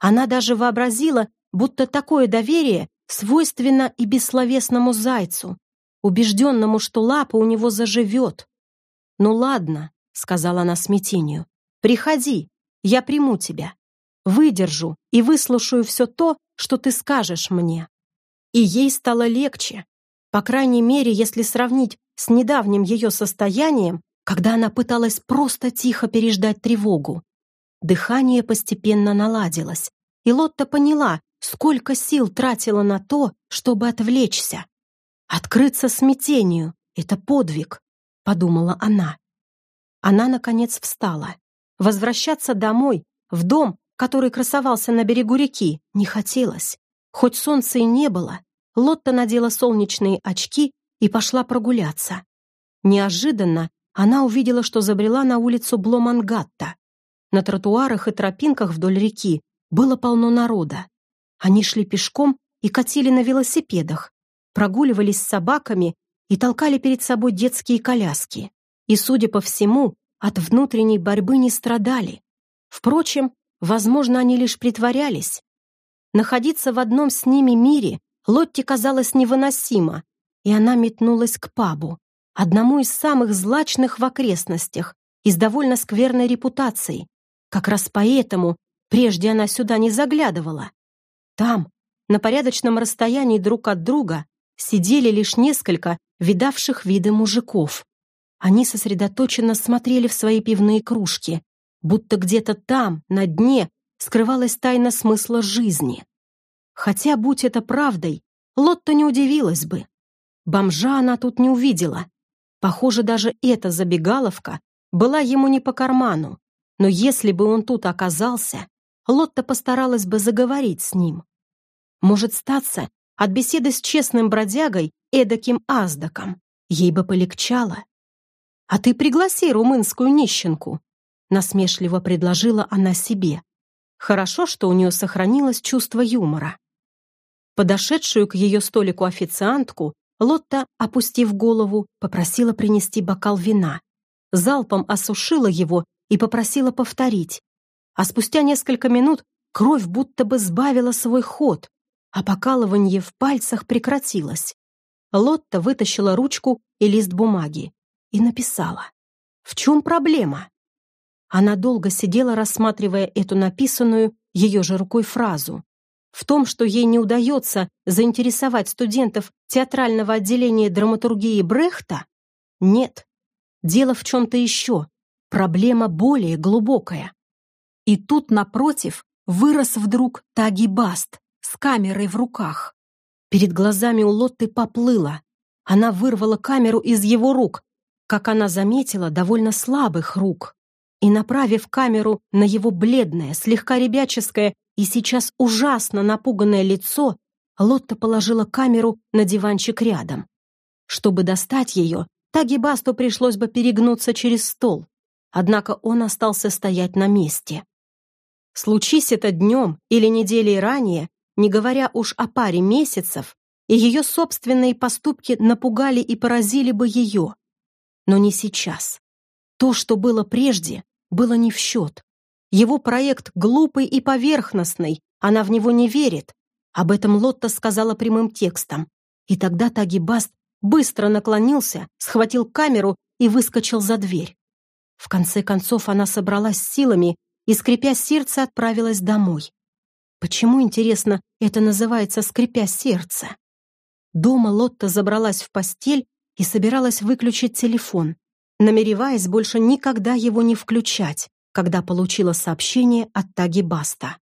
Она даже вообразила, будто такое доверие свойственно и бессловесному зайцу, убежденному, что лапа у него заживет. «Ну ладно», — сказала она смятению, — «приходи, я приму тебя, выдержу и выслушаю все то, что ты скажешь мне». И ей стало легче, по крайней мере, если сравнить с недавним ее состоянием, когда она пыталась просто тихо переждать тревогу. Дыхание постепенно наладилось, и Лотта поняла, сколько сил тратила на то, чтобы отвлечься. Открыться смятению — это подвиг, подумала она. Она, наконец, встала. Возвращаться домой, в дом, который красовался на берегу реки, не хотелось. Хоть солнца и не было, Лотта надела солнечные очки и пошла прогуляться. Неожиданно она увидела, что забрела на улицу Бломангатта. На тротуарах и тропинках вдоль реки было полно народа. Они шли пешком и катили на велосипедах, прогуливались с собаками и толкали перед собой детские коляски. И, судя по всему, от внутренней борьбы не страдали. Впрочем, возможно, они лишь притворялись. Находиться в одном с ними мире Лотте казалось невыносимо, и она метнулась к пабу, одному из самых злачных в окрестностях и с довольно скверной репутацией. Как раз поэтому прежде она сюда не заглядывала. Там, на порядочном расстоянии друг от друга, сидели лишь несколько видавших виды мужиков. Они сосредоточенно смотрели в свои пивные кружки, будто где-то там, на дне, скрывалась тайна смысла жизни. Хотя, будь это правдой, Лотта не удивилась бы. Бомжа она тут не увидела. Похоже, даже эта забегаловка была ему не по карману. Но если бы он тут оказался, Лотта постаралась бы заговорить с ним. Может статься, от беседы с честным бродягой, эдаким аздаком, ей бы полегчало. «А ты пригласи румынскую нищенку», — насмешливо предложила она себе. Хорошо, что у нее сохранилось чувство юмора. Подошедшую к ее столику официантку Лотта, опустив голову, попросила принести бокал вина. Залпом осушила его и попросила повторить. А спустя несколько минут кровь будто бы сбавила свой ход, а покалывание в пальцах прекратилось. Лотта вытащила ручку и лист бумаги и написала. «В чем проблема?» Она долго сидела, рассматривая эту написанную ее же рукой фразу. В том, что ей не удается заинтересовать студентов театрального отделения драматургии Брехта? Нет. Дело в чем-то еще. Проблема более глубокая. И тут, напротив, вырос вдруг Таги Баст с камерой в руках. Перед глазами у Лотты поплыло. Она вырвала камеру из его рук, как она заметила, довольно слабых рук. И, направив камеру на его бледное, слегка ребяческое и сейчас ужасно напуганное лицо, Лотта положила камеру на диванчик рядом. Чтобы достать ее, Тагибасту пришлось бы перегнуться через стол, однако он остался стоять на месте. Случись это днем или неделей ранее, не говоря уж о паре месяцев, и ее собственные поступки напугали и поразили бы ее. Но не сейчас. То, что было прежде, было не в счет. Его проект глупый и поверхностный, она в него не верит. Об этом Лотта сказала прямым текстом. И тогда Тагибаст быстро наклонился, схватил камеру и выскочил за дверь. В конце концов она собралась силами и, скрипя сердце, отправилась домой. Почему, интересно, это называется «скрипя сердце»? Дома Лотта забралась в постель и собиралась выключить телефон, намереваясь больше никогда его не включать, когда получила сообщение от Таги Баста.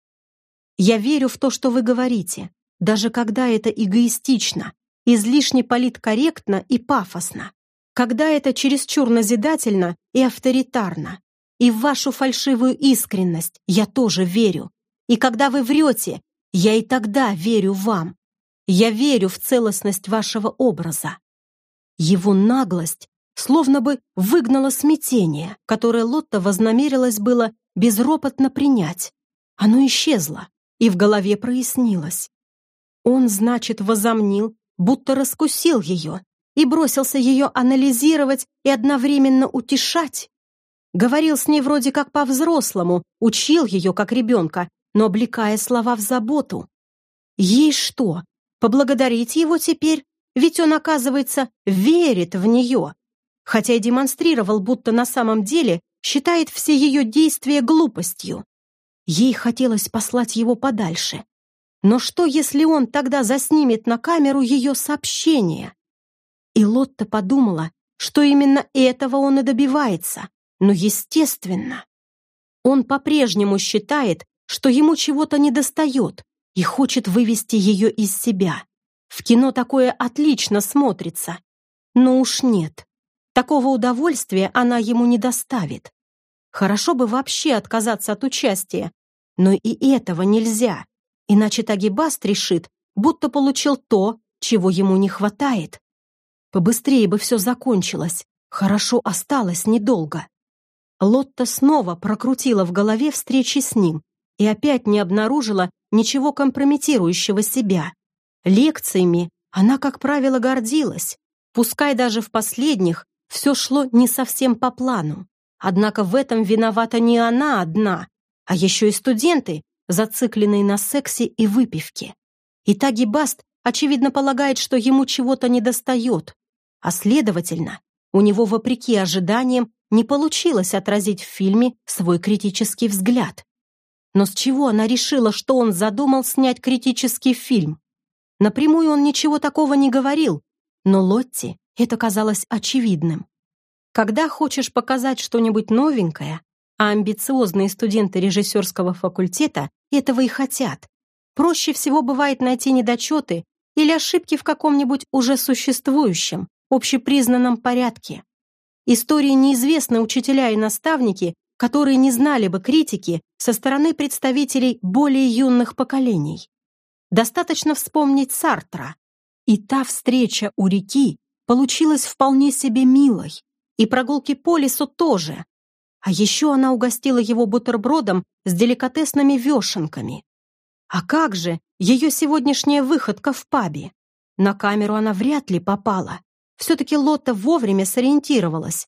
«Я верю в то, что вы говорите, даже когда это эгоистично, излишне политкорректно и пафосно, когда это чересчур назидательно и авторитарно. И в вашу фальшивую искренность я тоже верю. И когда вы врете, я и тогда верю вам. Я верю в целостность вашего образа. Его наглость словно бы выгнала смятение, которое Лотта вознамерилась было безропотно принять. Оно исчезло, и в голове прояснилось. Он, значит, возомнил, будто раскусил ее и бросился ее анализировать и одновременно утешать. Говорил с ней вроде как по-взрослому, учил ее как ребенка, но облекая слова в заботу. Ей что, поблагодарить его теперь? Ведь он, оказывается, верит в нее, хотя и демонстрировал, будто на самом деле считает все ее действия глупостью. Ей хотелось послать его подальше. Но что, если он тогда заснимет на камеру ее сообщение? И Лотта подумала, что именно этого он и добивается. Но, естественно, он по-прежнему считает, что ему чего-то недостает и хочет вывести ее из себя. В кино такое отлично смотрится. Но уж нет. Такого удовольствия она ему не доставит. Хорошо бы вообще отказаться от участия, но и этого нельзя, иначе Тагибаст решит, будто получил то, чего ему не хватает. Побыстрее бы все закончилось, хорошо осталось недолго. Лотта снова прокрутила в голове встречи с ним и опять не обнаружила ничего компрометирующего себя. Лекциями она, как правило, гордилась, пускай даже в последних все шло не совсем по плану. Однако в этом виновата не она одна, а еще и студенты, зацикленные на сексе и выпивке. И Таги Баст, очевидно, полагает, что ему чего-то недостает, а следовательно, у него, вопреки ожиданиям, не получилось отразить в фильме свой критический взгляд. Но с чего она решила, что он задумал снять критический фильм? Напрямую он ничего такого не говорил, но Лотти это казалось очевидным. Когда хочешь показать что-нибудь новенькое, а амбициозные студенты режиссерского факультета этого и хотят, проще всего бывает найти недочеты или ошибки в каком-нибудь уже существующем, общепризнанном порядке. Истории неизвестны учителя и наставники, которые не знали бы критики со стороны представителей более юных поколений. Достаточно вспомнить Сартра. И та встреча у реки получилась вполне себе милой. И прогулки по лесу тоже. А еще она угостила его бутербродом с деликатесными вешенками. А как же ее сегодняшняя выходка в пабе? На камеру она вряд ли попала. Все-таки Лотта вовремя сориентировалась.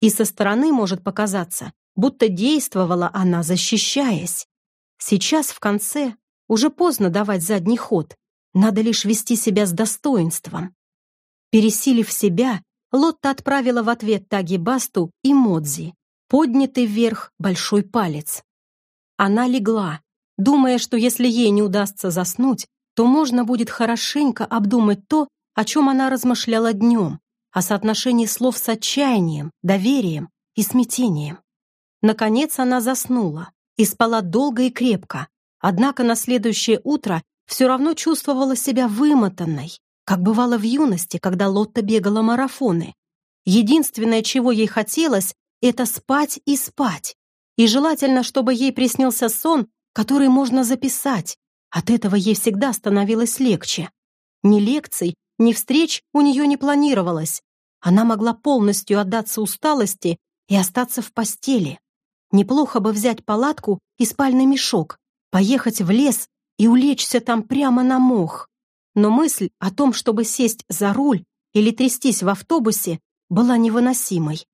И со стороны может показаться, будто действовала она, защищаясь. Сейчас, в конце, уже поздно давать задний ход. Надо лишь вести себя с достоинством. Пересилив себя, Лотта отправила в ответ Таги Басту и Модзи, поднятый вверх большой палец. Она легла, думая, что если ей не удастся заснуть, то можно будет хорошенько обдумать то, о чем она размышляла днем, о соотношении слов с отчаянием, доверием и смятением. Наконец она заснула и спала долго и крепко, однако на следующее утро все равно чувствовала себя вымотанной, как бывало в юности, когда Лотта бегала марафоны. Единственное, чего ей хотелось, это спать и спать. И желательно, чтобы ей приснился сон, который можно записать. От этого ей всегда становилось легче. Ни лекций, ни встреч у нее не планировалось. Она могла полностью отдаться усталости и остаться в постели. Неплохо бы взять палатку и спальный мешок, поехать в лес и улечься там прямо на мох. Но мысль о том, чтобы сесть за руль или трястись в автобусе, была невыносимой.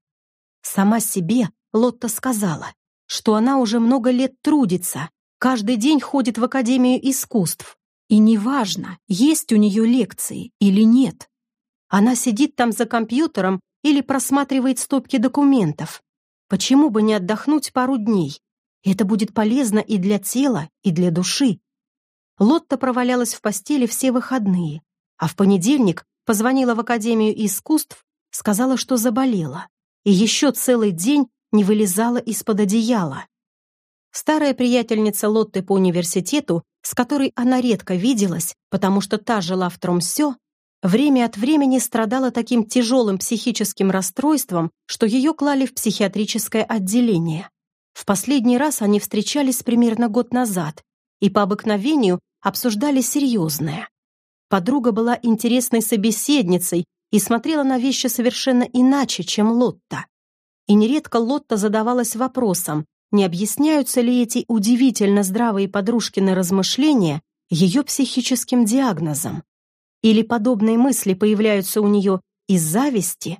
Сама себе Лотта сказала, что она уже много лет трудится, каждый день ходит в Академию искусств, и неважно, есть у нее лекции или нет. Она сидит там за компьютером или просматривает стопки документов. Почему бы не отдохнуть пару дней? Это будет полезно и для тела, и для души. Лотта провалялась в постели все выходные, а в понедельник позвонила в Академию искусств, сказала, что заболела, и еще целый день не вылезала из-под одеяла. Старая приятельница Лотты по университету, с которой она редко виделась, потому что та жила в Тромсё, время от времени страдала таким тяжелым психическим расстройством, что ее клали в психиатрическое отделение. В последний раз они встречались примерно год назад, и по обыкновению обсуждали серьезное. Подруга была интересной собеседницей и смотрела на вещи совершенно иначе, чем Лотта. И нередко Лотта задавалась вопросом, не объясняются ли эти удивительно здравые подружкины размышления ее психическим диагнозом. Или подобные мысли появляются у нее из зависти?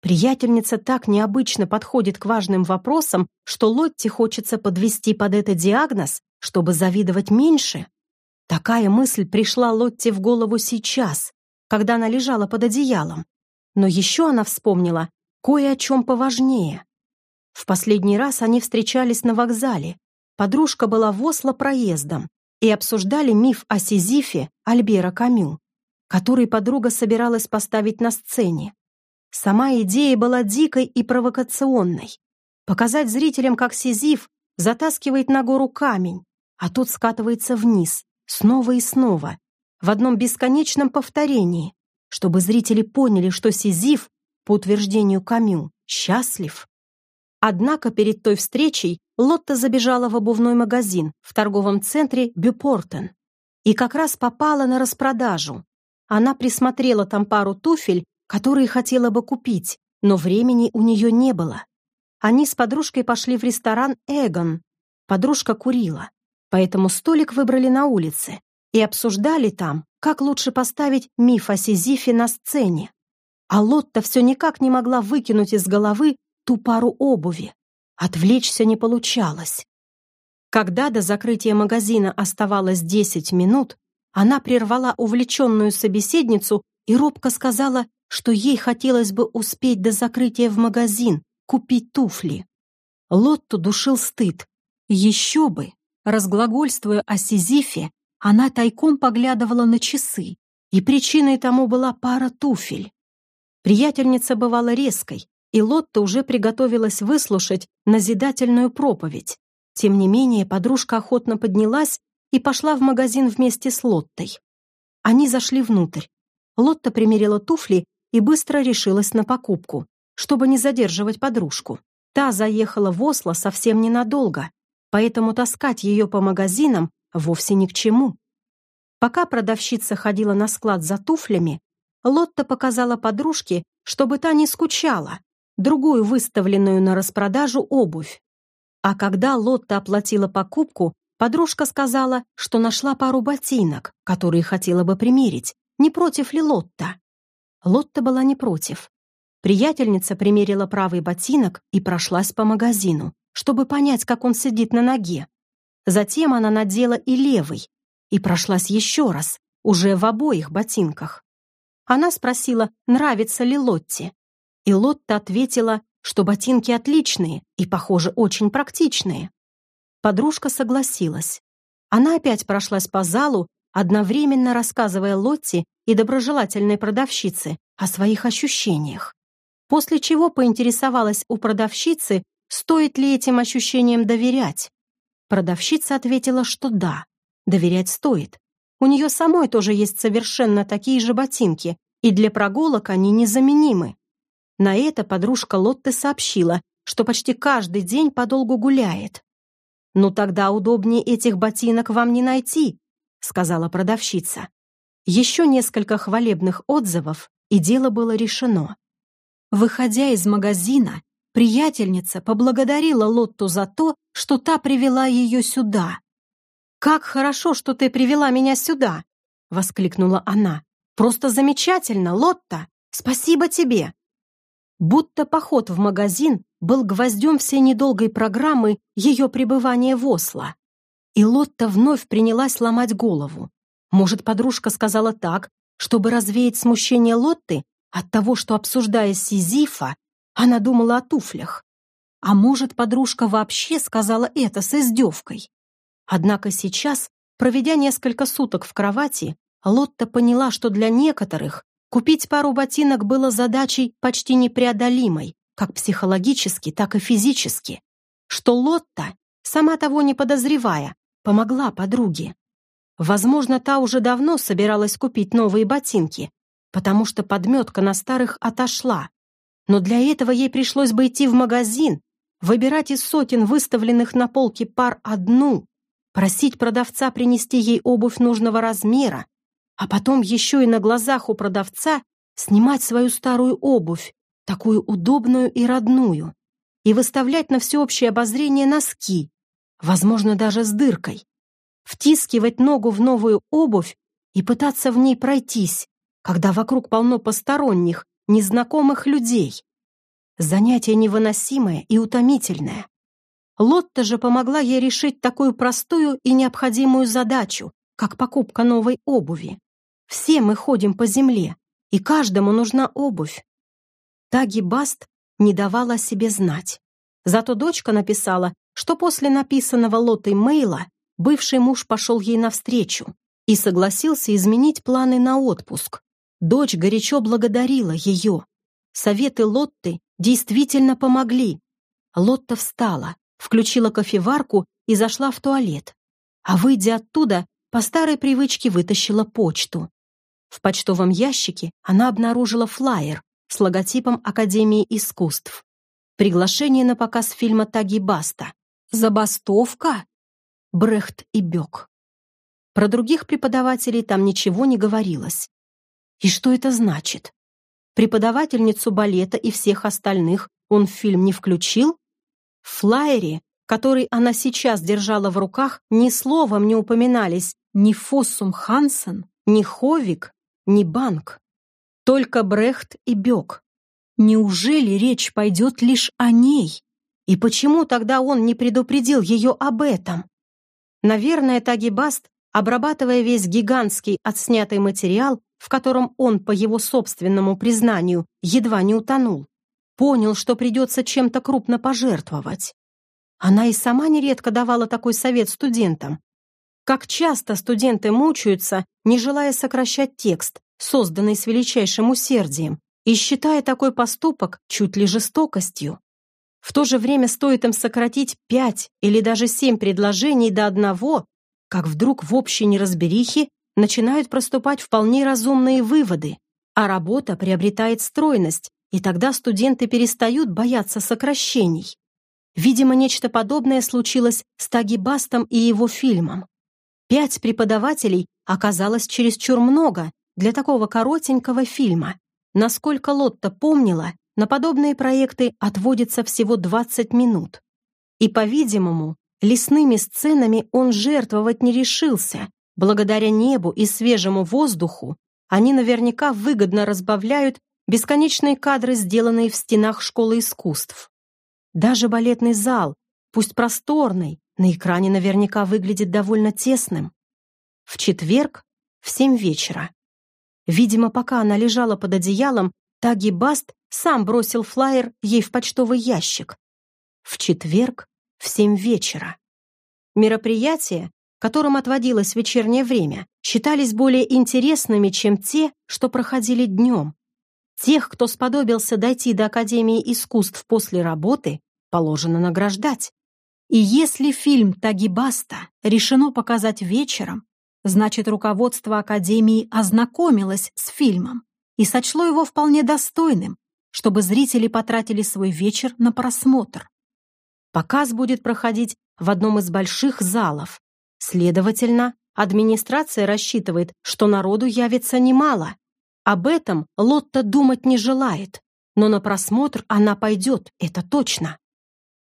Приятельница так необычно подходит к важным вопросам, что Лотте хочется подвести под это диагноз, чтобы завидовать меньше. Такая мысль пришла Лотте в голову сейчас, когда она лежала под одеялом. Но еще она вспомнила кое о чем поважнее. В последний раз они встречались на вокзале. Подружка была в Осло проездом и обсуждали миф о Сизифе Альбера Камю, который подруга собиралась поставить на сцене. Сама идея была дикой и провокационной. Показать зрителям, как Сизиф затаскивает на гору камень, а тот скатывается вниз, снова и снова, в одном бесконечном повторении, чтобы зрители поняли, что Сизиф, по утверждению Камю, счастлив. Однако перед той встречей Лотта забежала в обувной магазин в торговом центре Бюпортен и как раз попала на распродажу. Она присмотрела там пару туфель, которые хотела бы купить, но времени у нее не было. Они с подружкой пошли в ресторан «Эгон». Подружка курила. Поэтому столик выбрали на улице и обсуждали там, как лучше поставить миф о Сизифе на сцене. А Лотта все никак не могла выкинуть из головы ту пару обуви. Отвлечься не получалось. Когда до закрытия магазина оставалось 10 минут, она прервала увлеченную собеседницу и робко сказала, что ей хотелось бы успеть до закрытия в магазин, купить туфли. Лотту душил стыд. Еще бы! Разглагольствуя о Сизифе, она тайком поглядывала на часы, и причиной тому была пара туфель. Приятельница бывала резкой, и Лотта уже приготовилась выслушать назидательную проповедь. Тем не менее, подружка охотно поднялась и пошла в магазин вместе с Лоттой. Они зашли внутрь. Лотта примерила туфли и быстро решилась на покупку, чтобы не задерживать подружку. Та заехала в Осло совсем ненадолго, поэтому таскать ее по магазинам вовсе ни к чему. Пока продавщица ходила на склад за туфлями, Лотта показала подружке, чтобы та не скучала, другую выставленную на распродажу обувь. А когда Лотта оплатила покупку, подружка сказала, что нашла пару ботинок, которые хотела бы примерить, не против ли Лотта. Лотта была не против. Приятельница примерила правый ботинок и прошлась по магазину чтобы понять, как он сидит на ноге. Затем она надела и левый, и прошлась еще раз, уже в обоих ботинках. Она спросила, нравится ли Лотте. И Лотта ответила, что ботинки отличные и, похоже, очень практичные. Подружка согласилась. Она опять прошлась по залу, одновременно рассказывая Лотте и доброжелательной продавщице о своих ощущениях. После чего поинтересовалась у продавщицы, стоит ли этим ощущениям доверять. Продавщица ответила, что да, доверять стоит. У нее самой тоже есть совершенно такие же ботинки, и для прогулок они незаменимы. На это подружка Лотты сообщила, что почти каждый день подолгу гуляет. «Ну тогда удобнее этих ботинок вам не найти», — сказала продавщица. Еще несколько хвалебных отзывов, и дело было решено. Выходя из магазина, приятельница поблагодарила Лотту за то, что та привела ее сюда. «Как хорошо, что ты привела меня сюда!» — воскликнула она. «Просто замечательно, Лотта! Спасибо тебе!» Будто поход в магазин был гвоздем всей недолгой программы ее пребывания в Осло. И Лотта вновь принялась ломать голову. Может, подружка сказала так, чтобы развеять смущение Лотты от того, что, обсуждая Сизифа, она думала о туфлях. А может, подружка вообще сказала это с издевкой. Однако сейчас, проведя несколько суток в кровати, Лотта поняла, что для некоторых купить пару ботинок было задачей почти непреодолимой, как психологически, так и физически. Что Лотта, сама того не подозревая, помогла подруге. Возможно, та уже давно собиралась купить новые ботинки, потому что подметка на старых отошла. Но для этого ей пришлось бы идти в магазин, выбирать из сотен выставленных на полке пар одну, просить продавца принести ей обувь нужного размера, а потом еще и на глазах у продавца снимать свою старую обувь, такую удобную и родную, и выставлять на всеобщее обозрение носки, возможно, даже с дыркой втискивать ногу в новую обувь и пытаться в ней пройтись, когда вокруг полно посторонних, незнакомых людей. Занятие невыносимое и утомительное. Лотта же помогла ей решить такую простую и необходимую задачу, как покупка новой обуви. Все мы ходим по земле, и каждому нужна обувь. Таги Баст не давала о себе знать. Зато дочка написала, что после написанного Лотой мейла бывший муж пошел ей навстречу и согласился изменить планы на отпуск. Дочь горячо благодарила ее. Советы Лотты действительно помогли. Лотта встала, включила кофеварку и зашла в туалет. А выйдя оттуда, по старой привычке вытащила почту. В почтовом ящике она обнаружила флаер с логотипом Академии искусств. Приглашение на показ фильма «Таги Баста». Забастовка? Брехт и Бек. Про других преподавателей там ничего не говорилось. И что это значит? Преподавательницу балета и всех остальных он в фильм не включил? В флаере, который она сейчас держала в руках, ни словом не упоминались ни Фоссум Хансен, ни Ховик, ни Банк. Только Брехт и Бек. Неужели речь пойдет лишь о ней? И почему тогда он не предупредил ее об этом? Наверное, Тагибаст, обрабатывая весь гигантский отснятый материал, в котором он, по его собственному признанию, едва не утонул, понял, что придется чем-то крупно пожертвовать. Она и сама нередко давала такой совет студентам. Как часто студенты мучаются, не желая сокращать текст, созданный с величайшим усердием, и считая такой поступок чуть ли жестокостью. В то же время стоит им сократить пять или даже семь предложений до одного, как вдруг в общей неразберихе начинают проступать вполне разумные выводы, а работа приобретает стройность, и тогда студенты перестают бояться сокращений. Видимо, нечто подобное случилось с Таги Бастом и его фильмом. Пять преподавателей оказалось чересчур много для такого коротенького фильма. Насколько Лотта помнила, на подобные проекты отводится всего 20 минут. И, по-видимому, лесными сценами он жертвовать не решился. Благодаря небу и свежему воздуху они наверняка выгодно разбавляют бесконечные кадры, сделанные в стенах школы искусств. Даже балетный зал, пусть просторный, на экране наверняка выглядит довольно тесным. В четверг в семь вечера. Видимо, пока она лежала под одеялом, Таги Баст сам бросил флаер ей в почтовый ящик. В четверг в семь вечера. Мероприятия, которым отводилось вечернее время, считались более интересными, чем те, что проходили днем. Тех, кто сподобился дойти до Академии искусств после работы, положено награждать. И если фильм «Тагибаста» решено показать вечером, значит, руководство Академии ознакомилось с фильмом и сочло его вполне достойным, чтобы зрители потратили свой вечер на просмотр. Показ будет проходить в одном из больших залов. Следовательно, администрация рассчитывает, что народу явится немало. Об этом Лотта думать не желает, но на просмотр она пойдет, это точно.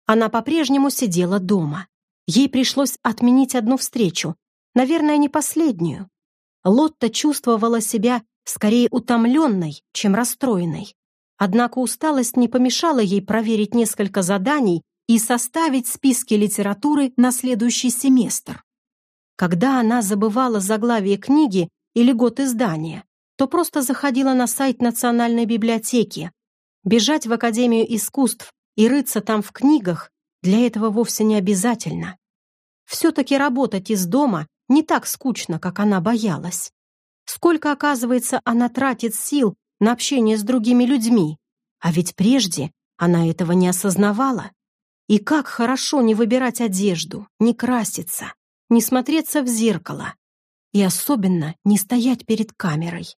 Она по-прежнему сидела дома. Ей пришлось отменить одну встречу, наверное, не последнюю. Лотта чувствовала себя скорее утомленной, чем расстроенной. Однако усталость не помешала ей проверить несколько заданий и составить списки литературы на следующий семестр. Когда она забывала заглавие книги или год издания, то просто заходила на сайт Национальной библиотеки. Бежать в Академию искусств и рыться там в книгах для этого вовсе не обязательно. Все-таки работать из дома не так скучно, как она боялась. Сколько, оказывается, она тратит сил на общение с другими людьми, а ведь прежде она этого не осознавала. И как хорошо не выбирать одежду, не краситься, не смотреться в зеркало и особенно не стоять перед камерой.